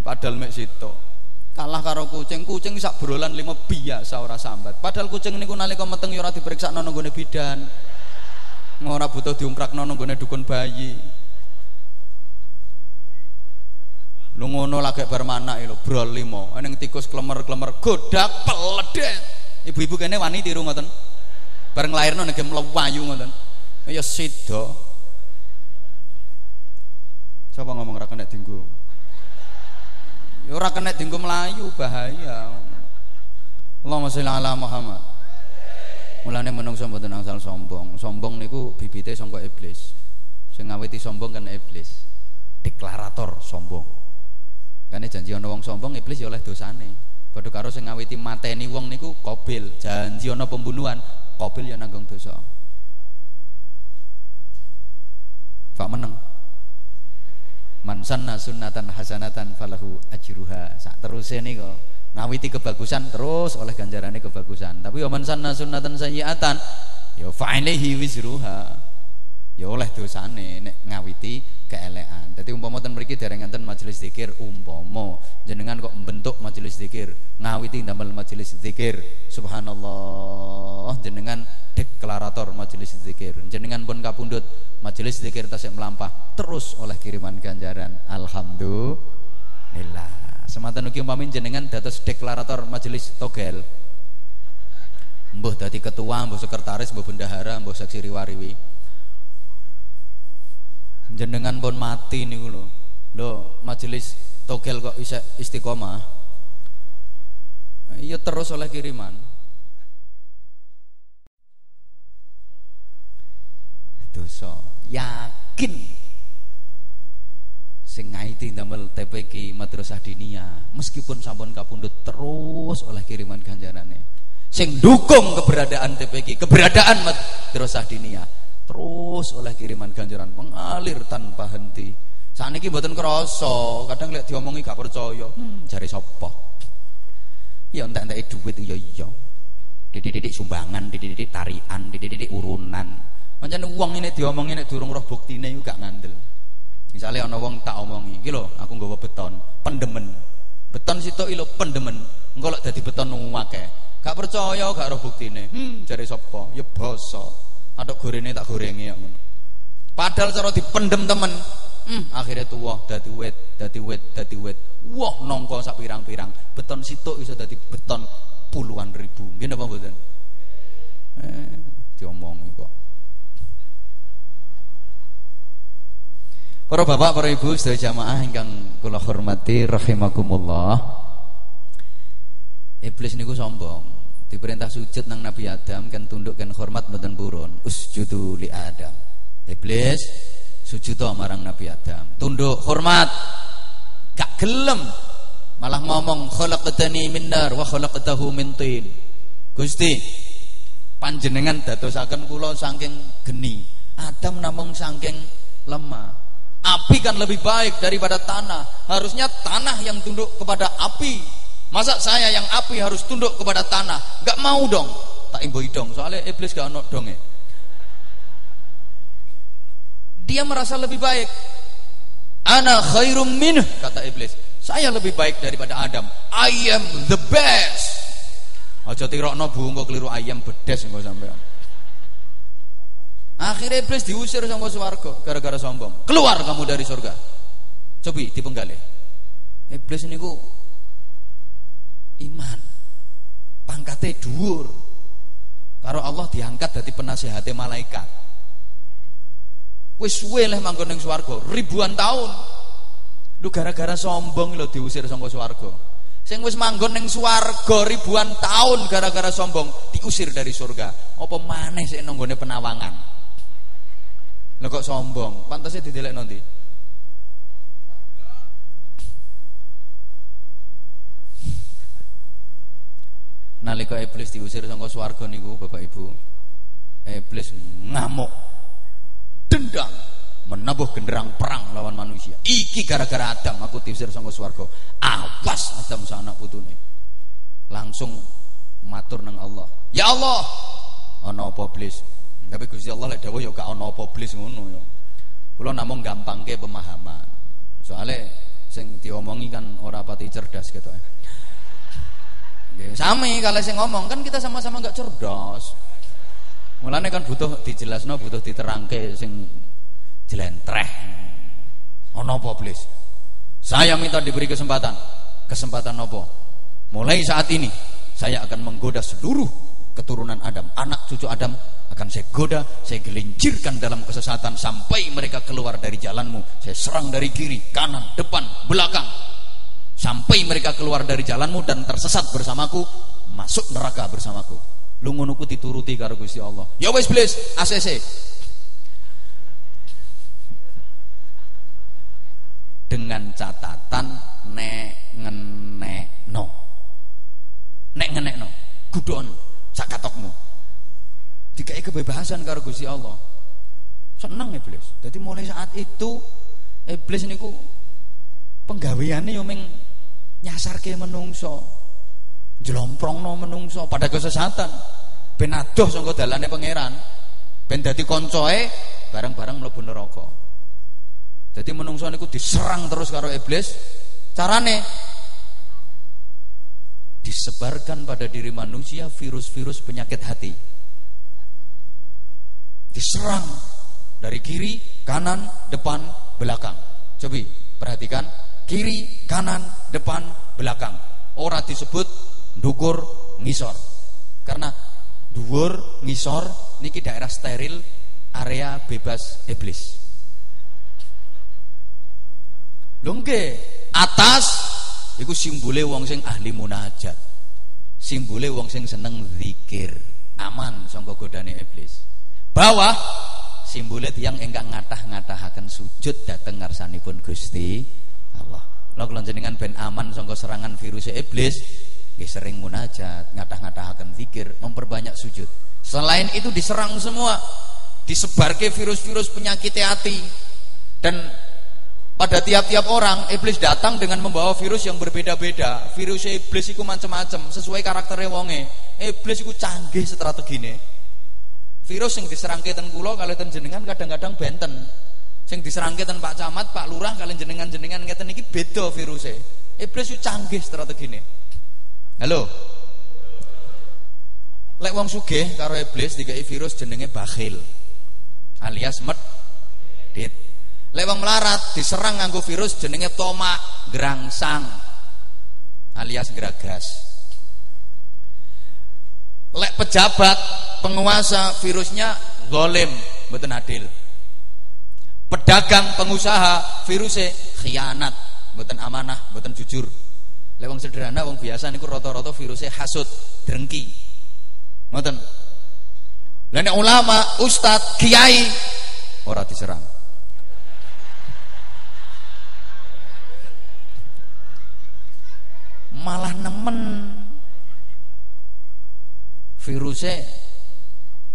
padahal mek situ kalah karo kucing kucing sak brolan lima biasa ora sambat. Padahal kucing niku nalika meteng ya ora diperiksa nang bidan. Ora butuh diungkrakno nang nggone dukun bayi. Lu ngono lagi bar manak lho brol limo. Ning tikus klemer-klemer godak peledet ibu-ibu kene wani tiru ngoten? Bareng lairno nek mlewayu ngoten? Ya sida Coba ngomong ra kena dinggo ya ora kena dienggo melayu bahaya. Allahumma sholli ala Muhammad. Mulane menungso mboten angsal sombong. Sombong niku bibite sangka iblis. Sing ngawiti sombong kan iblis. Deklarator sombong. Kan janji ana wong sombong iblis ya oleh dosane. Padha karo sing ngawiti mateni wong niku kobil. Janji ana pembunuhan kobil ya nanggung dosa. Pak meneng man sanna sunnatan hasanatan falahu ajruha. Sak terus ini kok ngawiti kebagusan terus oleh ganjarannya kebagusan. Tapi man sanna sunnatan sayyiatan ya fa'ilaihi wizruha ya oleh dosane nek ngawiti keelekan. Jadi umpama ten mriki dereng enten majelis zikir umpama jenengan kok membentuk majelis zikir ngawiti damel majelis zikir. Subhanallah jenengan deklarator majelis zikir. Jenengan pun kapundut majelis zikir tasik melampah terus oleh kiriman ganjaran. Alhamdulillah. Sematan ugi umpamin jenengan dados deklarator majelis togel. Mbuh dadi ketua mbuh sekretaris mbuh bendahara mbuh seksi riwariwi jenengan pun mati nih lho. Lho majelis togel kok bisa istiqomah. Iya terus oleh kiriman. Dosa. Yakin. Sing ngaiti damel TPK Madrasah Dinia meskipun sampun kapundut terus oleh kiriman ganjarane sing dukung keberadaan TPK keberadaan Madrasah Dinia terus oleh kiriman ganjaran mengalir tanpa henti. Saat ini buatan kerasa kadang lihat diomongi gak percaya hmm, cari sopo ya entah duit iya iya. Dididik sumbangan dididik tarian dididik urunan. Macam uang ini diomongi ini durung roh bukti ini gak ngandel. Misalnya ada wong tak omongi iki aku nggawa beton pendemen. Beton situ ilo pendemen. Engko lek dadi beton akeh. Gak percaya gak roh buktine. Hmm jare sapa? Ya basa Aduk gorene tak gorengi ya Padahal cara dipendem temen. Hmm, akhirnya tuwa dadi wet, dadi wet, dadi wet. Wah, nongko sak pirang-pirang. Beton situ bisa dadi beton puluhan ribu. Nggih apa mboten? Eh, diomongi kok. Para bapak, para ibu, sedaya jamaah ingkang kula hormati rahimakumullah. Iblis niku sombong diperintah sujud nang Nabi Adam kan tunduk kan hormat mboten purun. Usjudu li Adam. Iblis sujud marang Nabi Adam. Tunduk hormat. Gak gelem. Malah ngomong khalaqtani min nar wa khalaqtahu min tin. Gusti panjenengan dadosaken kula saking geni. Adam namung saking lemah. Api kan lebih baik daripada tanah. Harusnya tanah yang tunduk kepada api Masa saya yang api harus tunduk kepada tanah? Gak mau dong. Tak imboi dong. Soalnya iblis gak ono dong ya. Dia merasa lebih baik. Ana khairum min kata iblis. Saya lebih baik daripada Adam. I am the best. Aja tirokno bu kok keliru ayam bedes engko sampean. Akhirnya iblis diusir sama swarga gara-gara sombong. Keluar kamu dari surga. Cobi dipenggali. Iblis niku iman. Pangkatnya dhuwur. Karo Allah diangkat dari penasihati malaikat. Wis suwe leh manggon ning swarga ribuan tahun. Lu gara-gara sombong lo diusir saka swarga. Sing wis manggon ning swarga ribuan tahun gara-gara sombong diusir dari surga. Apa maneh sik nanggone penawangan? Lho kok sombong? Pantasnya didelek nanti nalika iblis diusir saka swarga niku Bapak Ibu iblis ngamuk. Dendam menabuh genderang perang lawan manusia. Iki gara-gara Adam aku diusir saka swarga. Awas Adam sa anak putune. Langsung matur nang Allah. Ya Allah! Ana apa iblis? Tapi Gusti Allah lek dawuh ya gak ana apa iblis ngono ya. Kula namung gampangke pemahaman. Soalnya sing diomongi kan ora pati cerdas gitu ya Sami kalau saya ngomong kan kita sama-sama nggak cerdas. Mulane kan butuh dijelasno, butuh diterangke sing jelentreh. Ono apa, please? Saya minta diberi kesempatan. Kesempatan apa? Mulai saat ini saya akan menggoda seluruh keturunan Adam, anak cucu Adam akan saya goda, saya gelincirkan dalam kesesatan sampai mereka keluar dari jalanmu. Saya serang dari kiri, kanan, depan, belakang sampai mereka keluar dari jalanmu dan tersesat bersamaku masuk neraka bersamaku. Lu ngonoku dituruti karo Gusti Allah. Ya wis iblis ACC dengan catatan nek ngenekno nek ngenekno gudon sakatokmu. Dikai kebebasan karo Gusti Allah. Seneng iblis. Jadi mulai saat itu iblis niku penggaweane yo meng nyasarke menungso. No menungso pada kesesatan ben saka dalane pangeran. Ben dadi koncoe bareng-bareng mlebu neraka. Jadi menungso niku diserang terus karo iblis. Carane? Disebarkan pada diri manusia virus-virus penyakit hati. Diserang dari kiri, kanan, depan, belakang. Coba perhatikan kiri, kanan, depan, belakang. Ora disebut dukur ngisor. Karena dhuwur, ngisor niki daerah steril, area bebas iblis. Lho atas iku simbole wong sing ahli munajat. Simbole wong sing seneng zikir, aman sangka godane iblis. Bawah simbole tiyang ingkang ngatah-ngatahaken sujud dhateng ngarsanipun Gusti Allah. Lha kula jenengan ben aman sangka serangan virus iblis, nggih sering munajat, ngatah-ngatahaken zikir, memperbanyak sujud. Selain itu diserang semua, disebarke virus-virus penyakit hati dan pada tiap-tiap orang iblis datang dengan membawa virus yang berbeda-beda. Virus iblis itu macam-macam sesuai karakternya wonge. Iblis itu canggih strategine. Virus yang diserang ten kula kalian jenengan kadang-kadang benten. Sing diserangke ten Pak Camat, Pak Lurah kalian jenengan-jenengan ngeten iki beda virusnya. Iblis itu canggih strategine. Halo. Lek wong sugih karo iblis dikai virus jenenge bakhil. Alias medit. Lewang melarat diserang nganggo virus jenenge tomak gerangsang alias geragas. Lek pejabat penguasa virusnya golem betul adil. Pedagang pengusaha virusnya khianat betul amanah betul jujur. Lewang sederhana wong biasa niku rata-rata virusnya hasut drengki. Ngoten. Lah ulama, ustad, kiai ora diserang. malah nemen virusnya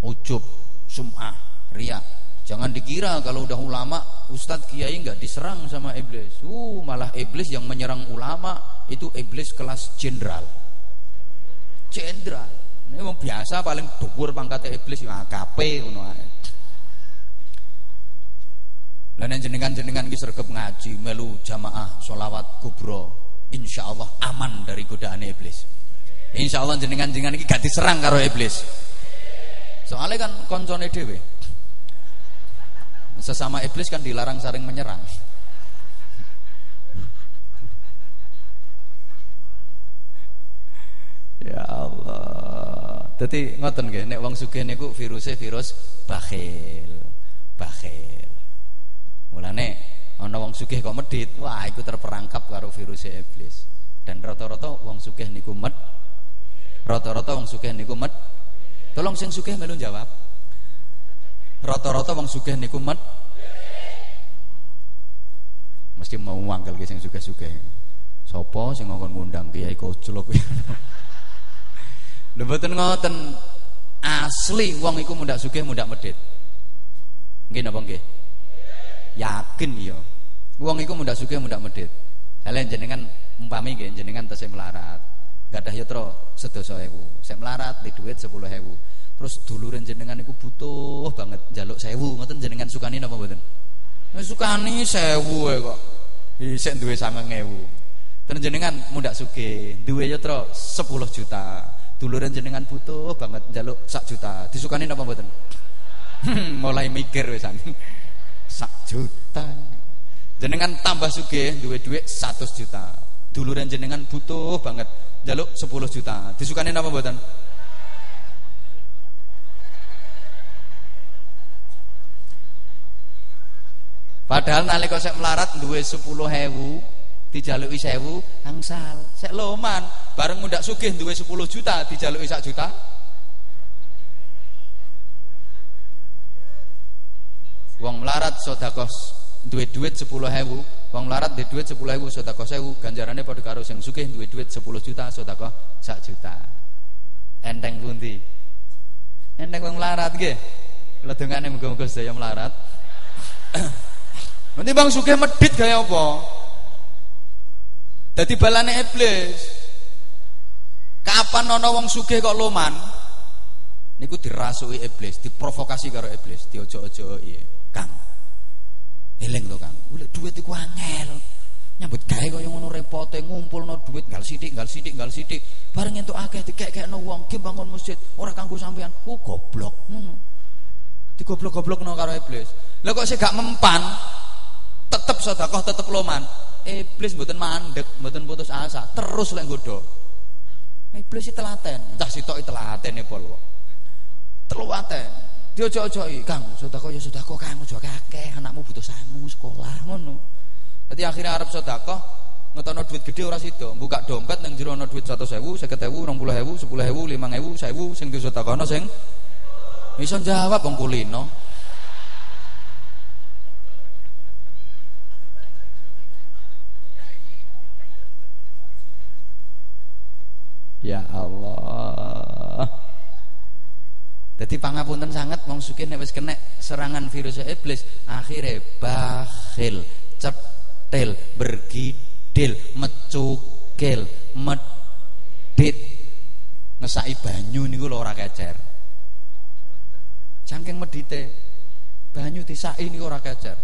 ujub sum'ah ria jangan dikira kalau udah ulama ustadz kiai nggak diserang sama iblis. Uh malah iblis yang menyerang ulama itu iblis kelas jenderal. Jenderal. Ini memang biasa paling dhuwur pangkatnya iblis ya AKP ngono ae. Jenengan-jenengan ki sregep ngaji, melu jamaah solawat kubro, insya Allah aman dari godaan iblis. Insya Allah jenengan-jenengan ini diserang karo iblis. Soalnya kan koncone dewe sesama iblis kan dilarang saling menyerang. Ya Allah. Jadi ngoten nggih nek wong sugih niku virusnya virus bakhil bakhil. Mulane ana wong sugih kok medit wah iku terperangkap karo virus iblis. Dan rata-rata wong sugih niku med rata-rata wong sugih niku med. Tolong sing sugih melu jawab rata-rata wong sugih niku med mesti mau wangkel sing sugih-sugih. Sapa sing ngongkon ngundang kiai koclok lho mboten ngoten. Asli wong iku mundak sugih mundak medit nggih napa nggih? Yakin ya wong iku mundak sugih mundak medit kalian jenengan umpami nggih jenengan tesih melarat. Gadah yatra sedasa ewu. Sik melarat di duit 10.000 terus duluren jenengan iku butuh banget. Njaluk 1000 ngoten jenengan sukani napa mboten? Sukani 1000 kok. Isik duwe 9000 terus jenengan mundak sugih. Duwe yatra 10 juta. Duluren jenengan butuh banget. Njaluk sak juta. Disukani napa mboten? Mulai mikir wisan. Sak juta. Jenengan tambah suge duwe duit 100 juta. Duluran jenengan butuh banget. Jaluk 10 juta. Disukani apa buatan padahal nalika sek melarat duwe 10 hewu dijaluki sewu angsal. Sek loman bareng mundak sugih duwe 10 juta dijaluki sak juta. Wong melarat sedekah duit duit sepuluh hewu wong melarat duit duit hewu sedekah sewu ganjarannya pada karo sing sugih duit duit sepuluh juta sedekah sak juta. Enteng pundi? Enteng wong melarat nggih. Kula dongane muga-muga sedaya melarat nanti bang sugih medit gaya apa dadi balane iblis kapan ana wong sugih kok loman niku dirasuki iblis diprovokasi karo iblis diojo-ojo iya Kang. Eling to, Kang. Golek duit iku angel. Nyambut gawe kaya ngono repote ngumpulno duit gal sithik, gal sithik, gal sithik. Bareng entuk akeh dikek-kekno wong ki bangun masjid ora kanggo sampean. Oh goblok ngono. Digoblok-goblokno karo iblis. Lah kok sik gak mempan tetep sedekah tetep loman. Iblis mboten mandek, mboten putus asa, terus lek nggodha. Iblis telaten, entah sitok telaten e pol kok. Telaten. Diojo-ojoki, Kang, sedekah ya sedekah Kang, aja kakek, anakmu butuh sangu sekolah ngono. Jadi akhirnya Arab sedekah ngetono duit gede ora sida, buka dompet nang jero ana duit 100.000, 50.000, 20.000, 10.000, 5.000, 1.000 sing disedekahno sing iso jawab wong kulino. Ya Allah. Jadi pangapunten sangat wong sugih nek wis kena serangan virus iblis, akhirnya bakhil, cetil, bergidil, mecukil, medit. Ngesaki banyu niku lho ora kecer. Cangking medite. Banyu disaki niku ora kecer.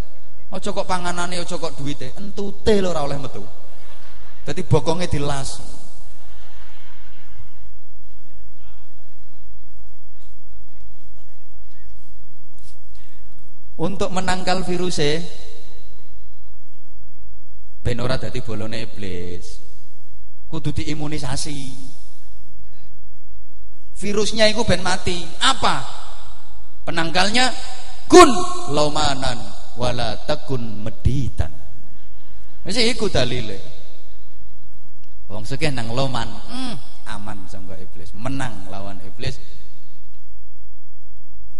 Aja kok panganane, aja kok duwite, entute lho ora oleh metu. Dadi bokonge dilas. Untuk menangkal virusnya ben ora dadi bolone iblis. Kudu diimunisasi. Virusnya itu ben mati. Apa? Penangkalnya kun laumanan wala takun meditan. Mesti iku dalile. Wong sugih nang loman hmm, aman sangka iblis. Menang lawan iblis.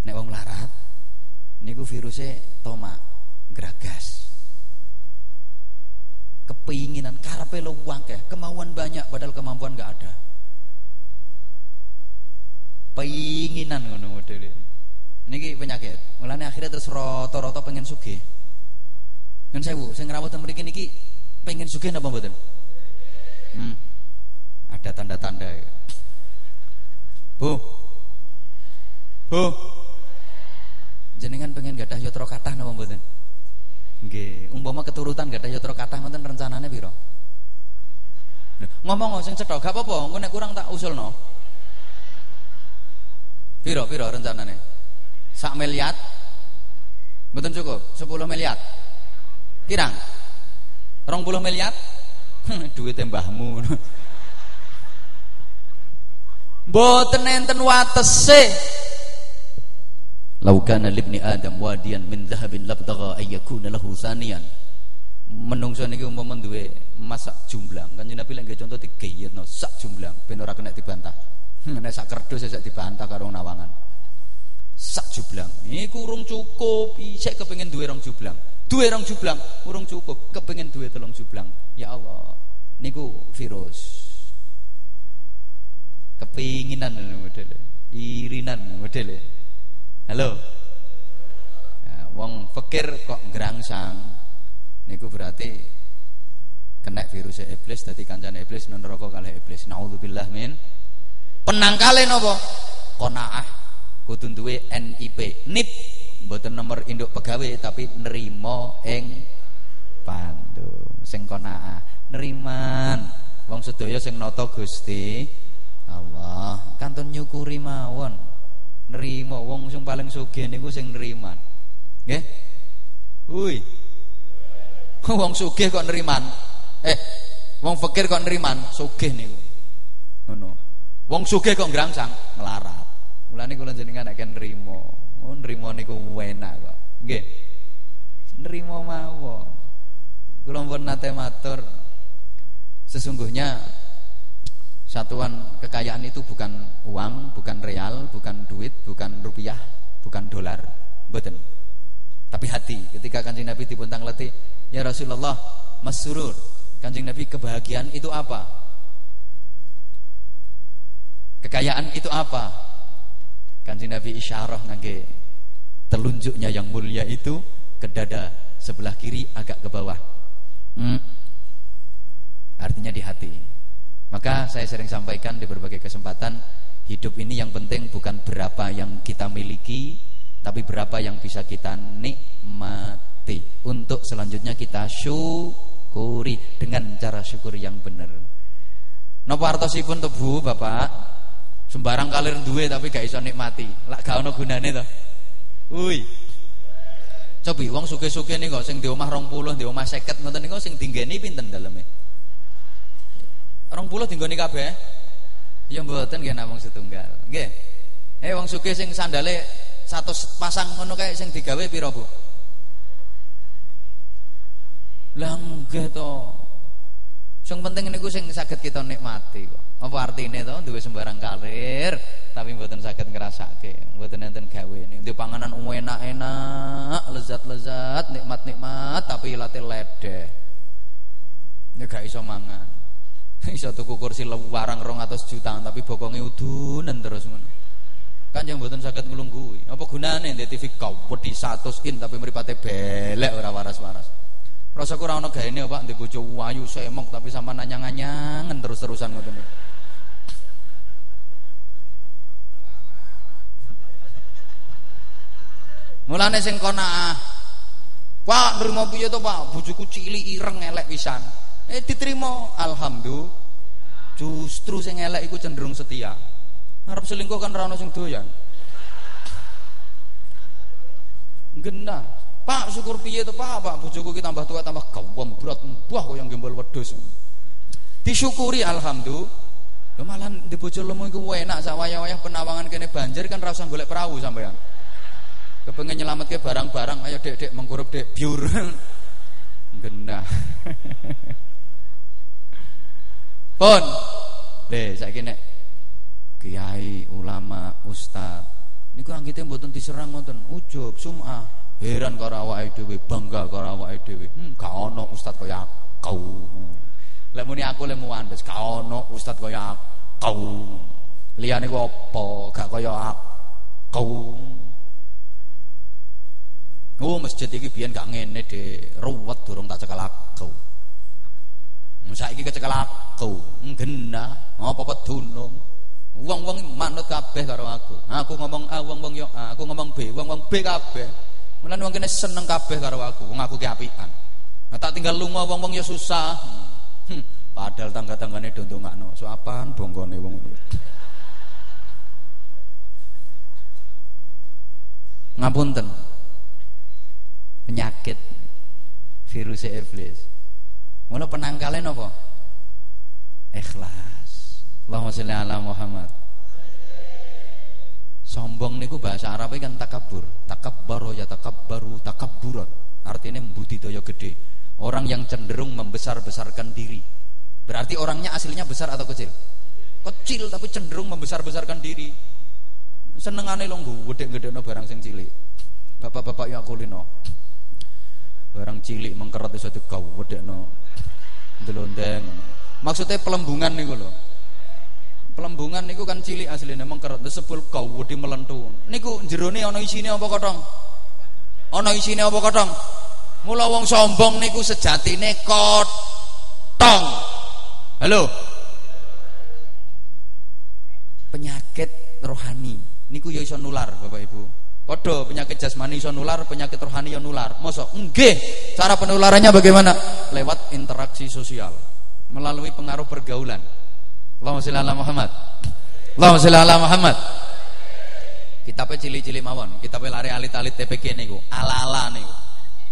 Nek wong larat niku virusnya toma geragas kepinginan karepe lo ya kemauan banyak padahal kemampuan gak ada. Peinginan ngono modele. Niki penyakit. Mulane akhirnya terus roto-roto pengen sugih. Ngen sewu sing ngrawat mriki niki pengen sugih napa mboten? Hmm. ada tanda-tanda. Bu. Bu jenengan pengen gadah yotro kathah napa mboten? Nggih umpama keturutan gadah yotro kathah ngoten rencanane piro? Ngomong sing cetha gak apa-apa engko nek kurang tak usulno. Piro piro rencanane? Sak miliar? Mboten cukup 10 miliar. Kirang? 20 miliar? Duit mbahmu. Mboten enten watese Laukana libni Adam wadian min dhahabin labtagha ayyakuna lahu thaniyan. Menungso niki umpama duwe masak jumblang, kan Nabi lek contoh digeyetno sak jumblang ben ora kena dibantah. Nek sak kerdus sak dibantah karo nawangan. Sak jumblang. Iku urung cukup, isek kepengin duwe rong jumblang. Duwe rong jumblang, urung cukup, kepengin duwe telung jumblang. Ya Allah, niku virus. Kepinginan modele, irinan modele. Halo. Ya, wong fikir kok ngrangsang niku berarti kena virus iblis dadi kancane iblis nang neraka kalih iblis. Nauzubillah min. Penangkale napa? Qanaah. Kudu duwe NIP. NIP mboten nomor induk pegawai tapi nerima ing pandu sing qanaah. Neriman. Wong sedaya sing nata Gusti Allah kantun nyukuri mawon nerima wong sing paling sugih niku sing neriman. Nggih? Hui. Wong sugih kok neriman? Eh wong fakir kok neriman? Sugih niku. Ngono. Wong sugih kok ngrangsang? Melarat. Mulane kula jenengan nek nrimo. Oh nrimo niku enak kok. Nggih. Nrimo mawon. Kula pun nate matur. Sesungguhnya Satuan kekayaan itu bukan uang, bukan real, bukan duit, bukan rupiah, bukan dolar, betul. Tapi hati. Ketika Kanjeng Nabi dipuntang letih, "Ya Rasulullah, masurur." Kanjeng Nabi, kebahagiaan itu apa? Kekayaan itu apa? Kanjeng Nabi isyarah nangge telunjuknya yang mulia itu ke dada sebelah kiri agak ke bawah. Hmm. Artinya di hati. Maka saya sering sampaikan di berbagai kesempatan Hidup ini yang penting bukan berapa yang kita miliki Tapi berapa yang bisa kita nikmati. Untuk selanjutnya kita syukuri Dengan cara syukur yang benar. Nopo artosipun tuh bu bapak? Sembarang kalir duwe tapi gak iso nikmati. Lak gak ono gunane to? Ui Coba wong suke-suke nih kok sing di omah 20, di omah 50 ngoten niku sing dinggeni pinten daleme? Orang puluh tinggoni kabeh. Ya mboten nggih namung setunggal. Nggih. Eh wong sugih sing sandale satu pasang ngono kae sing digawe pira, Bu? Lah nggih to. Sing penting niku sing saged kita nikmati kok. Apa artine to duwe sembarang kalir tapi mboten saged ngrasake, mboten enten ini. Di panganan enak-enak, lezat-lezat, nikmat-nikmat tapi ilate ledeh. Ya gak iso mangan. Iso tuku kursi warang 200 juta tapi bokonge udunen terus ngono. Kanjeng mboten saged nglunggui. Apa gunane ndek TV kau wedi 100 in tapi mripate belek ora waras-waras. Rasa kurang ono gaene Pak ndek bojo wayu semok tapi sampe nanyang-nanyangen terus-terusan ngoten. Mulane sing konaah Pak nrimo piye to Pak bojoku cilik ireng elek pisan. Eh diterima alhamdulillah. Justru sing elek iku cenderung setia. Arep selingkuh kan ora ono sing doyan. Genah. Pak syukur piye to Pak, Pak bojoku ki tambah tua tambah berat mbah koyo gembol wedhus. Disyukuri alhamdulillah. Lho malah di bojo lemu iku enak sak wayah-wayah penawangan kene banjir kan ra usah golek perahu sampean. Kepengen nyelametke barang-barang ayo Dek-dek mengkurup Dek biur. Genah. Pun. Le saiki nek kiai, ulama, ustaz niku anggite mboten diserang ngoten, ujub, sum'ah. Heran karo awake dhewe bangga karo awake dhewe. Hmm, gak ono ustaz kaya aku lek muni aku lek muandes gak ono ustaz kaya aku liyane ku apa? Gak kaya aku Oh masjid iki biyen gak ngene de ruwet durung tak cekel aku. Saiki kecekel aku, genah apa pedunung. Wong-wong manut kabeh karo aku. Aku ngomong A, wong-wong yo aku ngomong B, wong-wong B kabeh. Mulane wong kene seneng kabeh karo aku, wong aku ki apian. Nah, tak tinggal lunga wong-wong ya susah. Hmm, padahal tangga-tanggane do ndongakno. So apaan bonggone wong. Ngapunten. Penyakit virus iblis. Ngono penangkale napa? Ikhlas. Allahumma sholli ala Muhammad. Sombong niku bahasa Arab kan takabur. Takabbaru ya takabbaru takabburan. Artinya budidaya gede. Orang yang cenderung membesar-besarkan diri. Berarti orangnya aslinya besar atau kecil? Kecil tapi cenderung membesar-besarkan diri. Senengane lo gede no barang sing cilik. Bapak-bapak yang aku lino. Barang cilik mengkeret iso digawedekno. Delondeng. Maksudnya pelembungan nih lho. Pelembungan niku kan cilik asline mengkeret sepul kau wedi melentu. Niku jerone ana isine apa kotong? Ana isine apa kotong? Mula wong sombong niku sejatine kotong. Halo. Penyakit rohani niku ya iso nular Bapak Ibu. Padha penyakit jasmani iso nular, penyakit rohani ya nular. Mosok nggih. Cara penularannya bagaimana? Lewat interaksi sosial, melalui pengaruh pergaulan. Allahumma sholli ala Muhammad. Allahumma sholli ala Muhammad. Kitabnya cili-cili mawon, kitabnya lari alit-alit TPG niku, ala-ala niku.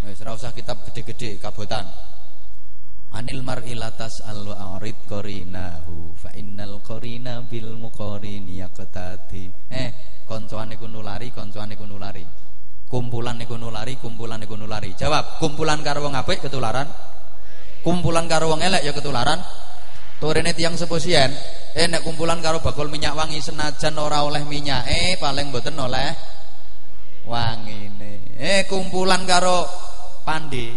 Wis ora usah kitab gede-gede kabotan. Anil mar'i latas al arid qarinahu fa innal qarina bil muqarini yaqtati. Eh, koncoan niku nulari, koncoan niku nulari. Kumpulan niku nulari, kumpulan niku nulari. Jawab, kumpulan karo wong apik ketularan. Kumpulan karo wong elek ya ketularan. Turene tiang sepusian, eh nek kumpulan karo bakul minyak wangi senajan ora oleh minyak, eh paling boten oleh wangine. Eh kumpulan karo pandi,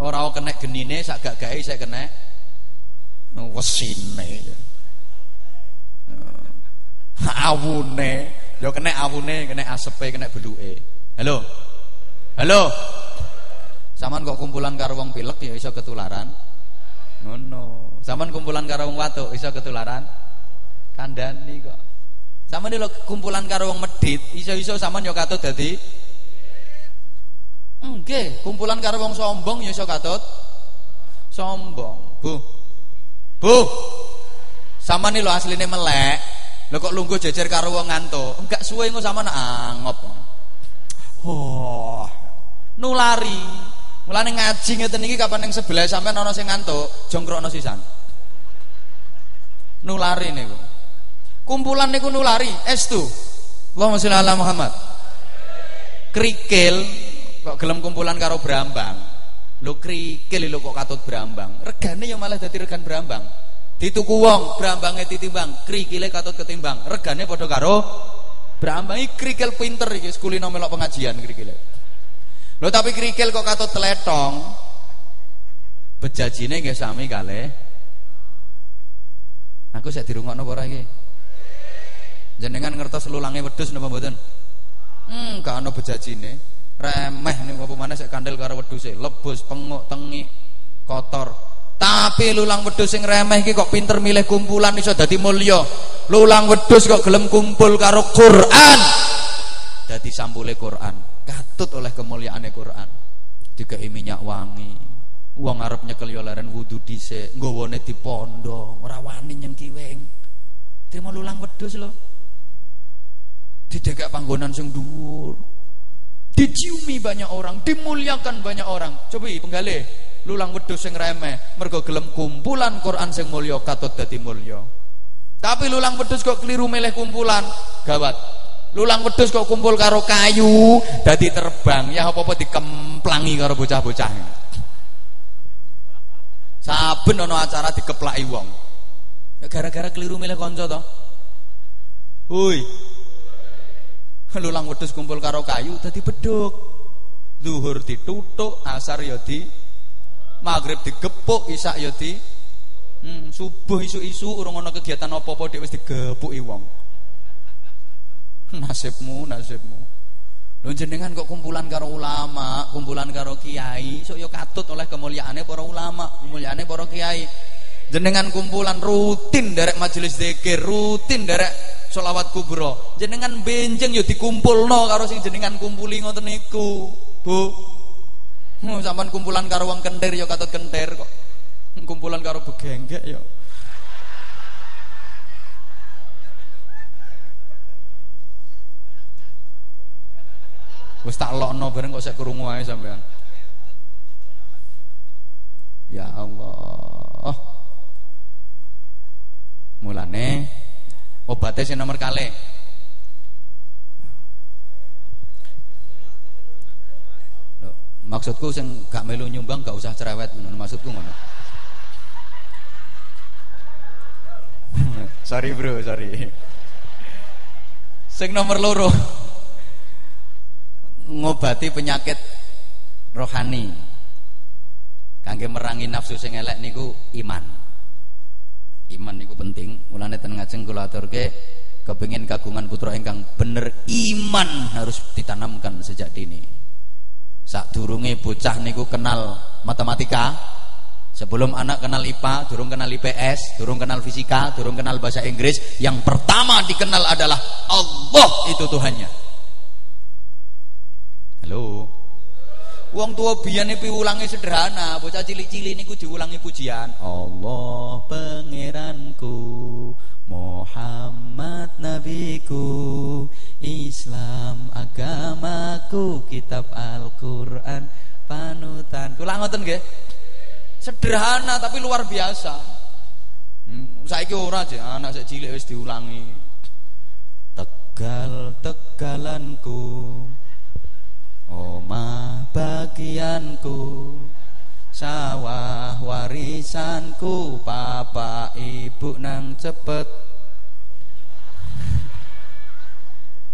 ora kena genine sak gak gae sak kena wesine. Awune, yo kena awune, kena asepe, kena beluke. Halo. Halo. Saman kok kumpulan karo wong pilek ya iso ketularan. Ngono. Zaman kumpulan karo wong wadok iso ketularan kandhani kok. Sama lho kumpulan karo wong medit iso-iso sampean yo katut dadi Nggih, kumpulan karo wong sombong ya iso katut sombong. Bu. Bu. Nih lo aslinya melek. Lo kok lungguh jejer karo wong ngantuk. Enggak suwe engko sama angop. Oh. Nulari. Mulane ngaji ngeten iki kapan ning sebelah sampean ana sing ngantuk, jongkrokno sisan. Nulari niku. Kumpulan niku nulari, estu. Allahumma sholli ala Muhammad. Krikil kok gelem kumpulan karo Brambang. Lho krikil lho kok katut brambang. Regane ya malah dadi regan brambang. Dituku wong, brambange ditimbang, krikile katut ketimbang. Regane padha karo brambang iki krikil pinter iki sekulino melok pengajian krikile. Lho tapi krikil kok katut teletong. Bejajine nggih sami kalih. Aku saya dirungokno apa ora iki? Jenengan ngertos lulange wedhus napa mboten? Hmm, gak ana bejajine remeh nih apa mana saya kandel karo wedhus lebus penguk tengi kotor. Tapi lulang wedhus sing remeh iki kok pinter milih kumpulan iso dadi mulya. Lulang wedhus kok gelem kumpul karo Quran. Dadi sampule Quran. Katut oleh kemuliaane Quran. Dikai minyak wangi. Wong arep nyekel yo leren wudu dhisik. Nggawane dipondo ora wani nyengkiweng terima lulang wedhus lho. Didekak panggonan sing dhuwur diciumi banyak orang, dimuliakan banyak orang. Coba penggalih, lulang wedhus sing remeh, mergo gelem kumpulan Quran sing mulya katut dadi mulya. Tapi lulang wedhus kok keliru milih kumpulan, gawat. Lulang wedhus kok kumpul karo kayu, dadi terbang, ya apa-apa dikemplangi karo bocah-bocah. Saben ana acara dikeplaki wong. Gara-gara keliru milih kanca to. Hui, lulang wedhus kumpul karo kayu dadi beduk zuhur ditutuk asar ya di maghrib digepuk isak ya di hmm, subuh isu-isu urung ana kegiatan apa-apa dhek wis digepuki wong. Nasibmu nasibmu. Lho jenengan kok kumpulan karo ulama kumpulan karo kiai sok yo katut oleh kemuliaane para ulama kemuliaane para kiai jenengan kumpulan rutin derek majelis zikir rutin derek sholawat kubro. Jenengan benjeng yo dikumpulno karo sing jenengan kumpuli ngoten niku bu. Hmm, kumpulan karo wong kentir yo katut kentir kok. Kumpulan karo begenggek yo. Wis tak lokno bareng kok sik krungu ae sampean. Ya Allah mulane obatnya si nomor kali maksudku sing gak melu nyumbang gak usah cerewet maksudku ngono. Sorry bro sorry. Sing nomor loro ngobati penyakit rohani. Kangge merangi nafsu sing elek niku iman iman itu penting. Mulane ten ngajeng kula aturke kepengin kagungan putra ingkang bener iman harus ditanamkan sejak dini. Sak durunge bocah niku kenal matematika sebelum anak kenal IPA durung kenal IPS durung kenal fisika durung kenal bahasa Inggris yang pertama dikenal adalah Allah itu Tuhannya. Halo Wong tua biyen piwulange sederhana, bocah cilik-cilik niku diulangi pujian. Allah pangeranku, Muhammad nabiku, Islam agamaku, kitab Al-Qur'an panutan. Kula ngoten nggih. Sederhana tapi luar biasa. Hmm, saiki ora aja anak sik cilik wis diulangi. Tegal tegalanku Omah bagianku Sawah warisanku Papa ibu nang cepet.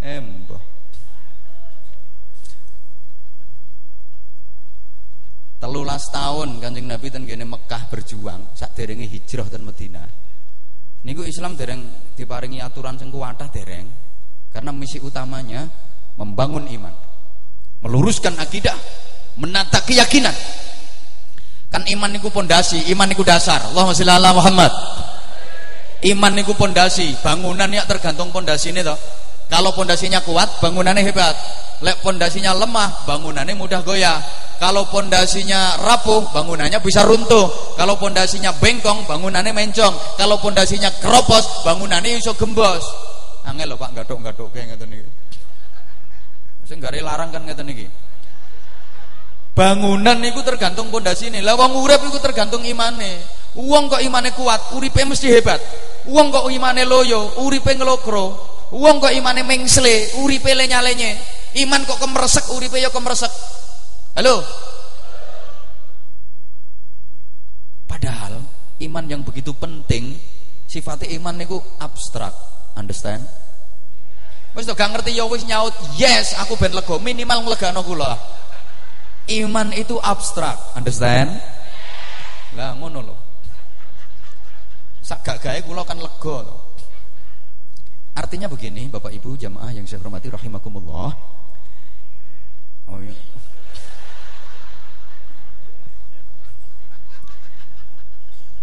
Emboh telulas tahun kanjeng Nabi dan gini Mekah berjuang saat derengi hijrah dan Medina. Niku Islam dereng diparingi aturan sing dereng karena misi utamanya membangun iman meluruskan akidah, menata keyakinan. Kan iman niku pondasi, iman niku dasar. Allahumma sholli ala Muhammad. Iman niku pondasi, bangunan ya tergantung pondasi ini toh. Kalau pondasinya kuat, bangunannya hebat. Lek pondasinya lemah, bangunannya mudah goyah. Kalau pondasinya rapuh, bangunannya bisa runtuh. Kalau pondasinya bengkong, bangunannya mencong. Kalau pondasinya keropos, bangunannya iso gembos. Angel lho Pak, gadok-gadok kayak ngeten iki. Sing gare larang kan ngeten iki. Bangunan niku tergantung pondasine. Lah wong urip iku tergantung imane. Uang kok imane kuat, uripe mesti hebat. Uang kok imane loyo, uripe ngelokro. Uang kok imane mengsle, uripe lenyalenye. Iman kok kemersek? uripe ya kemersek. Halo. Padahal iman yang begitu penting sifatnya iman niku abstrak. Understand? Wis gak ngerti ya wis nyaut yes aku ben lega. Minimal nglegano kula iman itu abstrak. Understand? Lah ngono lho. Sak gak gawe kula kan lega to. Artinya begini Bapak Ibu jamaah yang saya hormati rahimakumullah. Oh iya.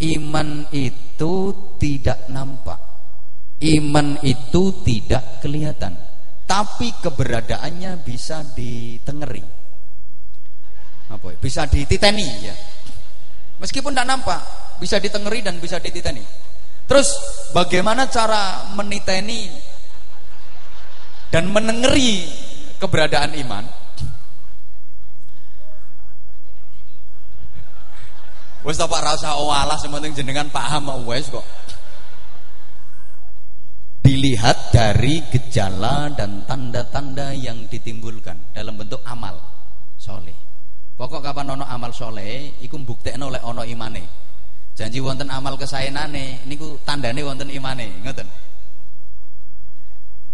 Iman itu tidak nampak. Iman itu tidak kelihatan. Tapi keberadaannya bisa ditengeri. Apa ya? Bisa dititeni ya. Meskipun tidak nampak, bisa ditengeri dan bisa dititeni. Terus bagaimana cara meniteni dan menengeri keberadaan iman? Wes tak rasa owalah sementing jenengan paham wes kok. Dilihat dari gejala dan tanda-tanda yang ditimbulkan dalam bentuk amal soleh. Pokok kapan ono amal soleh, iku buktekno oleh ono imane. Janji wonten amal kesaenane, niku tandane wonten imane, ngoten.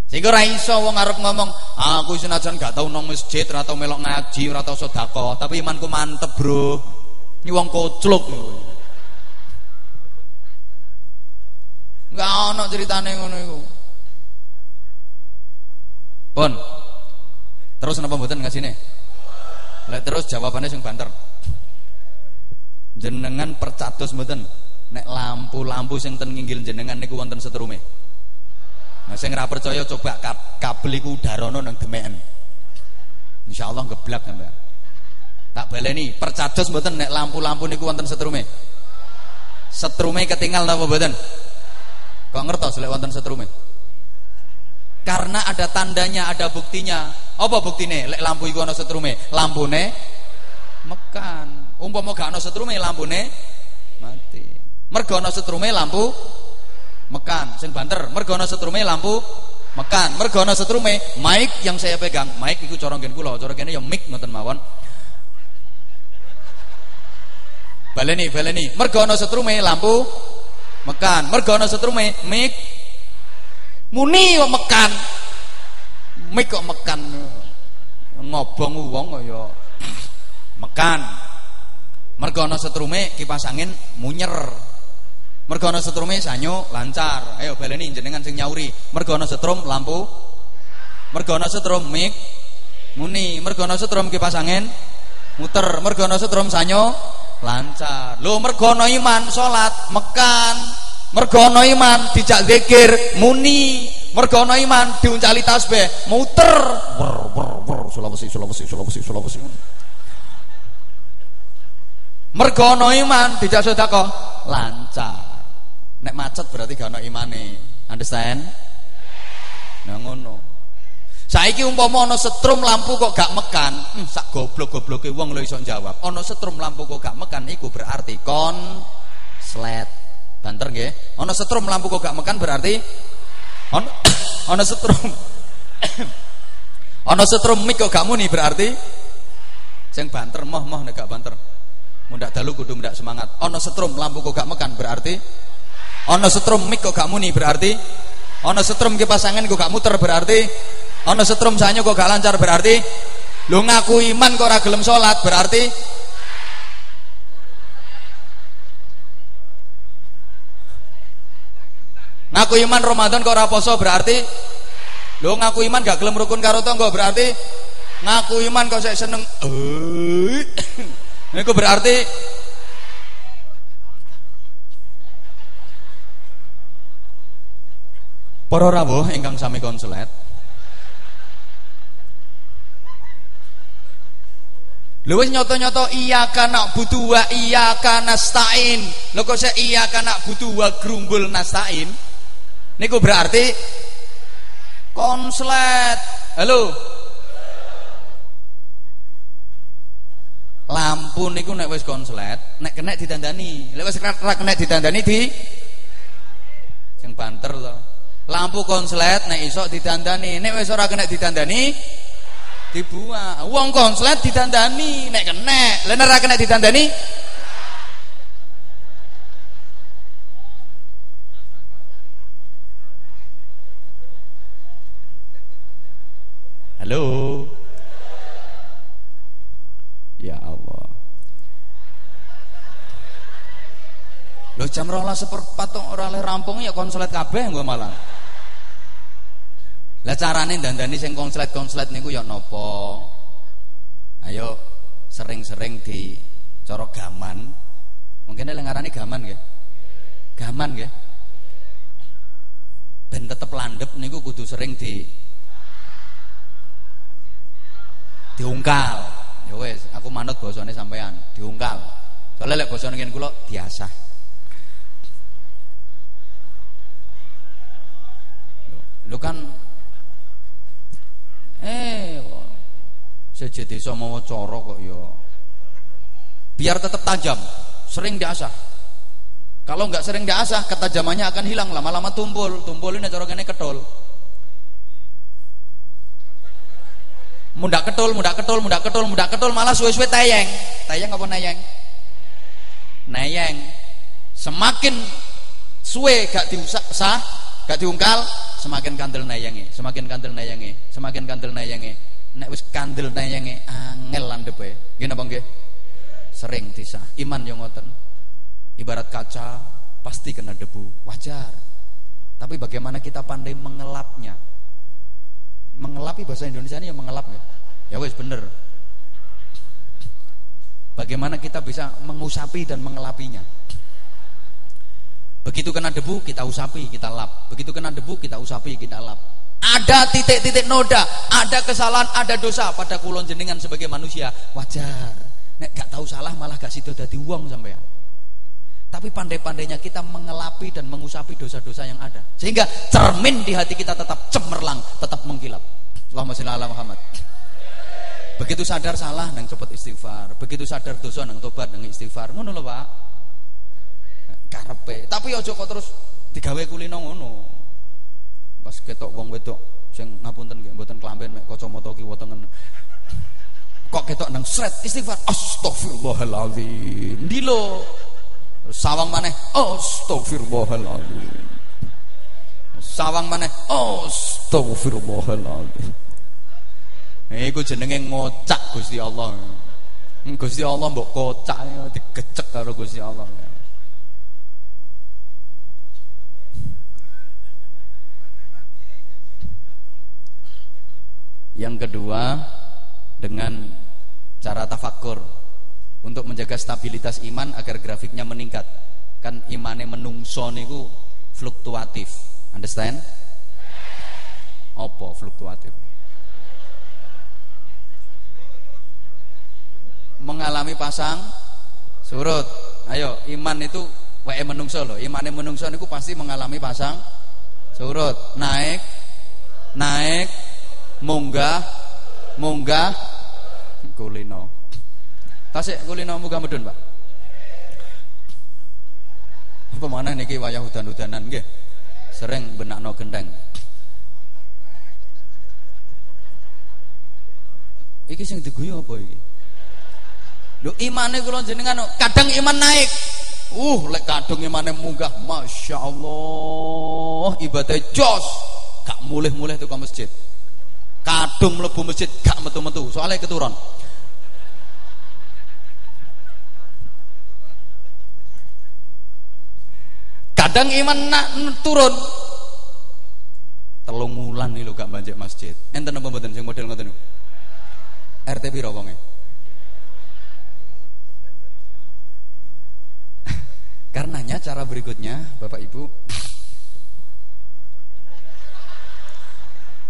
Sehingga ra iso wong arep ngomong, aku senajan gak tau nang masjid, ora tau melok ngaji, ora tau sedekah, tapi imanku mantep, Bro. Ini wong kocluk. Enggak ono ceritane ngono iku. Pun. Terus napa mboten ngasine? Lek terus jawabannya sing banter. Jenengan percatus mboten nek lampu-lampu sing ten nginggil jenengan niku wonten setrume. Nah sing ora percaya coba kabel iku udarana nang demeken. Insyaallah geblak sampean. Tak baleni, percados mboten nek lampu-lampu niku wonten setrume. Setrume ketinggal napa mboten? Kok ngertos lek wonten setrume? Karena ada tandanya, ada buktinya. Apa buktine? Lek lampu iku ana setrume, lampune mekan. Umpama gak ana setrume, lampune mati. Mergo ana setrume lampu mekan. Sing banter, mergo ana setrume lampu mekan. Mergo ana setrume, mic yang saya pegang, mic iku cara nggen kula, cara kene ya mic ngoten mawon. baleni baleni mergo ana setrume lampu mekan mergo ana setrume mik muni kok mekan. Mik kok mekan. Ngobong wong ya. Mekan. Mergo ana setrume kipas angin munyer. Mergo ana setrume sanyo lancar. Ayo baleni jenengan sing nyauri. Mergo ana setrum lampu. Mergo ana setrum mik. Muni. Mergo ana setrum kipas angin. Muter. Mergo ana setrum sanyo. Lancar. Lo mergono iman salat mekan mergono iman dijak zikir muni. Mergono iman diuncali tasbih muter. Wer wer wer Sulawesi Sulawesi Sulawesi Sulawesi. Mergono iman dijak sedekah lancar. Nek macet berarti gak ono imane. Understand? Nah ngono. Saiki umpama ana setrum lampu kok gak mekan, hmm, sak goblok-gobloke wong lho iso jawab. Ana setrum lampu kok gak mekan iku berarti kon slet. Banter nggih. Ana setrum lampu kok gak mekan berarti ana ana setrum. Ana setrum mik kok gak muni berarti? Sing banter moh moh nek gak banter. Mundak dalu kudu ndak semangat. Ana setrum lampu kok gak mekan berarti? Ana setrum mik kok gak muni berarti? Ana setrum kipas angin kok gak muter berarti? Ono setrum sanyo kok gak lancar berarti? Lu ngaku iman kok ora gelem salat berarti ngaku iman Ramadan kok ora poso berarti? Lu ngaku iman gak gelem rukun karo tangga berarti? Ngaku iman kok saya seneng. Eh niku berarti? Para rawuh ingkang sami konsulat. Lho wis nyoto-nyoto iya kana butuh wa iya kana stain. Lho kok saya iya kana butuh wa grumbul nastain. Niku berarti konslet. Halo. Lampu niku nek wis konslet, nek kena ditandani. Lek wis ra kena ditandani di sing banter to. Lampu konslet nek iso ditandani, nek wis ora kena ditandani dibuang uang konslet ditandani nek kena lha nek kena ditandani Halo. Ya Allah. Lo jam rola seperempat orang oleh rampung ya konslet kabeh gue malah. Lah carane dandani sing konslet-konslet niku ya nopo? Ayo sering-sering di coro gaman. Mungkin ada ngarani gaman ya. Gaman ya. Ben tetep landep niku kudu sering di diungkal. Ya wes, aku manut bosone sampean, diungkal. Soalnya lek bosone ngene kula biasa. Lu kan eh seje desa mau coro kok ya. Biar tetap tajam, sering diasah. Kalau nggak sering diasah, ketajamannya akan hilang lama-lama tumpul. Tumpul ini cara ketol. Mudah ketol, mudah ketol, mudah ketol, mudah ketol malah suwe-suwe tayeng. Tayeng apa nayeng? Nayeng. Semakin suwe gak diusah, gak diungkal, semakin kandel nayange, semakin kandel nayange, semakin kandel nayange. Nek wis kandel nayange angel landepe. Nggih napa nggih? Sering disah. Iman yang ngoten. Ibarat kaca pasti kena debu, wajar. Tapi bagaimana kita pandai mengelapnya? Mengelapi bahasa Indonesia ini ya mengelap ya. Ya wis bener. Bagaimana kita bisa mengusapi dan mengelapinya? Begitu kena debu kita usapi, kita lap. Begitu kena debu kita usapi, kita lap. Ada titik-titik noda, ada kesalahan, ada dosa pada kulon jenengan sebagai manusia. Wajar. Nek gak tahu salah malah gak sido dadi uang sampean. Tapi pandai-pandainya kita mengelapi dan mengusapi dosa-dosa yang ada. Sehingga cermin di hati kita tetap cemerlang, tetap mengkilap. Allahumma sholli ala Muhammad. Begitu sadar salah nang cepet istighfar, begitu sadar dosa nang tobat nang istighfar. Ngono lho, Pak karepe. Tapi aja kok terus digawe kulino ngono. Pas ketok wong wedok sing ngapunten nggih mboten klamben mek kacamata kiwa tengen. Kok ketok nang sret istighfar astagfirullahalazim. Ndilo. Sawang maneh astagfirullahalazim. Sawang maneh astagfirullahalazim. Iku jenenge ngocak Gusti Allah. Gusti Allah mbok kocak digecek karo Gusti Allah. Yang kedua dengan cara tafakur untuk menjaga stabilitas iman agar grafiknya meningkat. Kan imane menungso niku fluktuatif. Understand? Apa fluktuatif? Mengalami pasang surut. Ayo, iman itu wae menungso loh. Imane menungso niku pasti mengalami pasang surut. Naik, naik, munggah munggah kulino tasik kulino munggah medun Pak. Apa mana niki wayah udan-udanan nggih? Sering benakno gendeng iki sing diguyu apa iki? Lho imane kula jenengan kadang iman naik. Uh lek kadung imane munggah Masya Allah ibadah jos. Gak mulih-mulih tuh ke masjid. Kadung mlebu masjid gak metu-metu. Soalnya keturun kadang iman nak turun telung wulan nih lo gak banjek masjid enten apa mboten sing model ngoten RT piro wonge karenanya cara berikutnya Bapak Ibu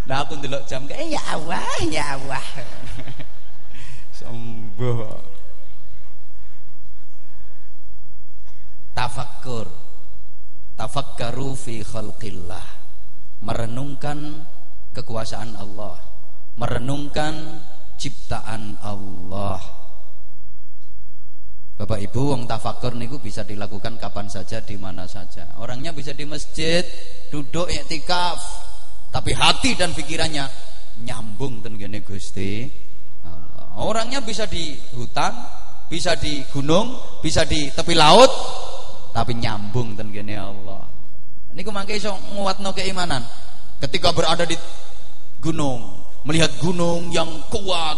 Nah aku ndelok jam kayak ya Allah, ya Allah. Sembuh. Tafakkur. Tafakkaru fi khalqillah. Merenungkan kekuasaan Allah. Merenungkan ciptaan Allah. Bapak Ibu wong tafakur niku bisa dilakukan kapan saja di mana saja. Orangnya bisa di masjid, duduk iktikaf, tapi hati dan pikirannya nyambung tenggene Gusti Orangnya bisa di hutan, bisa di gunung, bisa di tepi laut, tapi nyambung tenggene Allah. Ini mangke iso nguatno keimanan. Ketika berada di gunung, melihat gunung yang kuat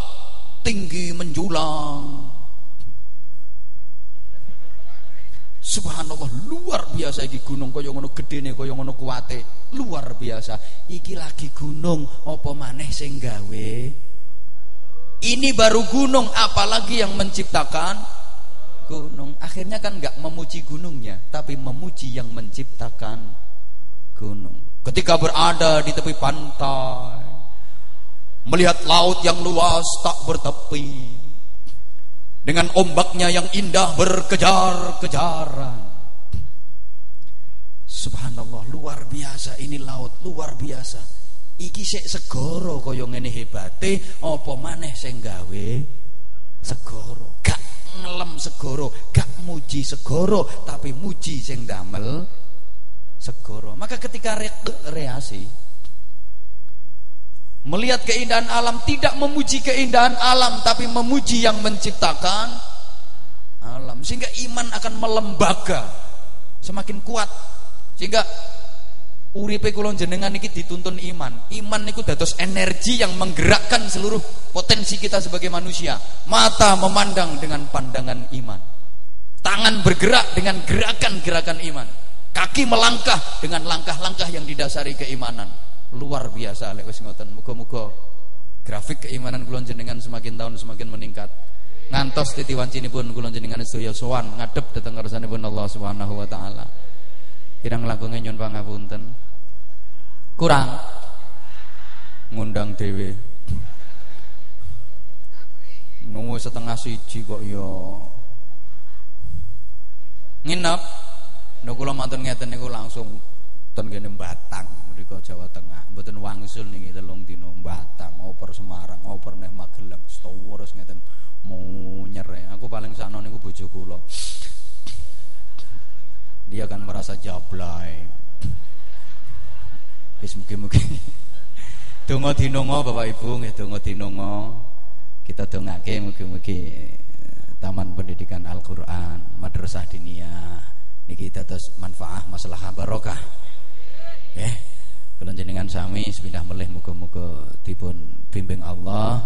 tinggi menjulang Subhanallah luar biasa iki gunung kaya ngono gedene kaya ngono kuate luar biasa iki lagi gunung apa maneh sing gawe ini baru gunung apalagi yang menciptakan gunung akhirnya kan nggak memuji gunungnya tapi memuji yang menciptakan gunung ketika berada di tepi pantai melihat laut yang luas tak bertepi dengan ombaknya yang indah berkejar-kejaran. Subhanallah, luar biasa ini laut, luar biasa. Iki sik segoro kaya ngene hebate, apa maneh sing gawe segoro. Gak ngelem segoro, gak muji segoro, tapi muji sing damel segoro. Maka ketika re reasi Melihat keindahan alam tidak memuji keindahan alam tapi memuji yang menciptakan alam sehingga iman akan melembaga semakin kuat sehingga uripe kula jenengan iki dituntun iman. Iman niku dados energi yang menggerakkan seluruh potensi kita sebagai manusia. Mata memandang dengan pandangan iman. Tangan bergerak dengan gerakan-gerakan iman. Kaki melangkah dengan langkah-langkah yang didasari keimanan luar biasa lek wis ngoten muga-muga grafik keimanan kula jenengan semakin tahun semakin meningkat ngantos titi wancinipun kula jenengan sedaya sowan ngadep dhateng ngarsanipun Allah Subhanahu wa taala kirang langkung nyuwun pangapunten. Kurang. Ngundang dhewe. Nunggu setengah siji kok ya nginep. Nek kula matur ngeten niku langsung ten kene Batang mriko Jawa Tengah. Mboten wangsul niki telung dina Batang oper Semarang oper neh Magelang terus ngeten munyer aku paling sana niku bojo kula dia akan merasa jablay. Wis mugi-mugi. Donga dinonga Bapak Ibu nggih donga dinonga. Kita dongake mugi-mugi Taman Pendidikan Al-Qur'an Madrasah Diniyah niki dados manfaah masalah barokah. Yeah. Kula jenengan sami sepindah melih muga-muga dipun bimbing Allah.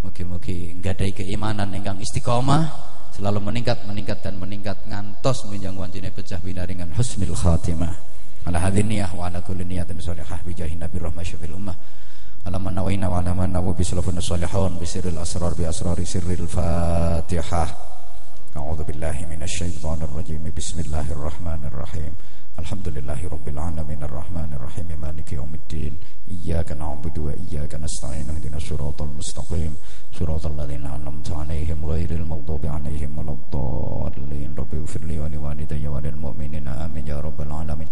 Mugi-mugi nggadahi keimanan ingkang istiqomah selalu meningkat meningkat dan meningkat ngantos menjang wancine pecah binaringan husnul khatimah. Ala hadhihi niyah wa ala kulli niyatin shalihah bi jahi nabi rahmah ummah. Ala man nawaina wa ala man nawu bi salafun salihun bi sirril asrar bi asrari sirril Fatihah. A'udzu billahi minasy syaithanir rajim. Bismillahirrahmanirrahim. Alhamdulillahi Rabbil Alamin Ar-Rahman Ar-Rahim Maliki Yawmiddin Iyaka na'budu wa iyaka nasta'in Ihdina suratul mustaqim Suratul ladhina anamta alaihim Ghairil maghdubi alaihim Waladdallin Rabbi ufirli wa liwalidayya wa lilmu'minina Amin ya Rabbil Alamin.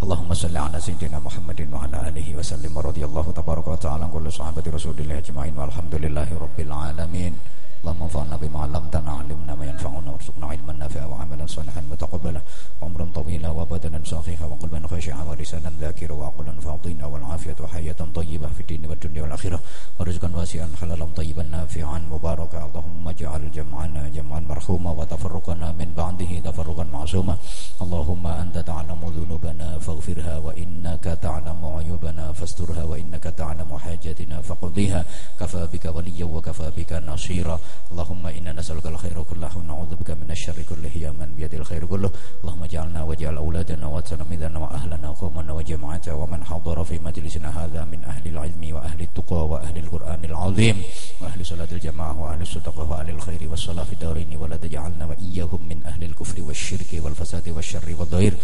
Allahumma salli ala sayyidina Muhammadin wa ala alihi wa sallim. Radhiyallahu tabaraka wa ta'ala kullu sahabati Rasulillah ajma'in. Walhamdulillahi rabbil alamin. اللهم انفعنا بما علمتنا علمنا ما ينفعنا وارزقنا علما نافعا وعملا صالحا متقبلا وعمرا طويلا وبدنا صحيحا وقلبا خاشعا ولسانا ذاكرا وعقلا فاضينا والعافية وحياة طيبة في الدين والدنيا والآخرة ورزقا واسعا حلالا طيبا نافعا مباركا اللهم اجعل جمعنا جمعا مرحوما وتفرقنا من بعده تفرقا معصوما اللهم أنت تعلم ذنوبنا فاغفرها وإنك تعلم عيوبنا فاسترها وإنك تعلم حاجتنا فقضيها كفى بك وليا وكفى بك نصيرا اللهم إنا نسألك الخير كله ونعوذ بك من الشر كله يا من بيد الخير كله. اللهم اجعلنا واجعل أولادنا وتلاميذنا وأهلنا وقومنا وجماعتنا ومن حضر في مجلسنا هذا من أهل العلم وأهل التقوى وأهل القرآن العظيم وأهل صلاة الجماعة وأهل الصدقة وأهل الخير والصلاة في الدارين ولا تجعلنا وإياهم من أهل الكفر والشرك والفساد والشر والضير.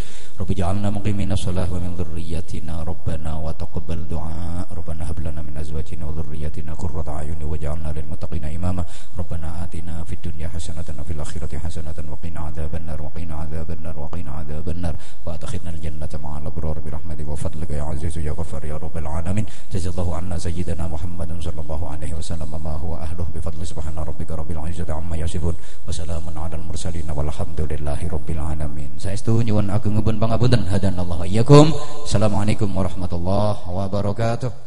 رب اجعلنا مقيمين الصلاة ومن ذريتنا ربنا وتقبل دعاء. ربنا هب لنا من أزواجنا وذريتنا قرة أعين واجعلنا للمتقين إماما. ربنا آتنا في الدنيا حسنة وفي الآخرة حسنة وقنا عذاب النار وقنا عذاب النار وقنا عذاب النار وأدخلنا الجنة مع الأبرار برحمتك وفضلك يا عزيز يا غفار يا رب العالمين جزا الله عنا سيدنا محمد صلى الله عليه وسلم ما هو أهله بفضل سبحان ربك رب العزة عما يصفون وسلام على المرسلين والحمد لله رب العالمين Saestu nyuwun agungipun pangapunten hadanallahu iyyakum. Assalamualaikum warahmatullahi wabarakatuh.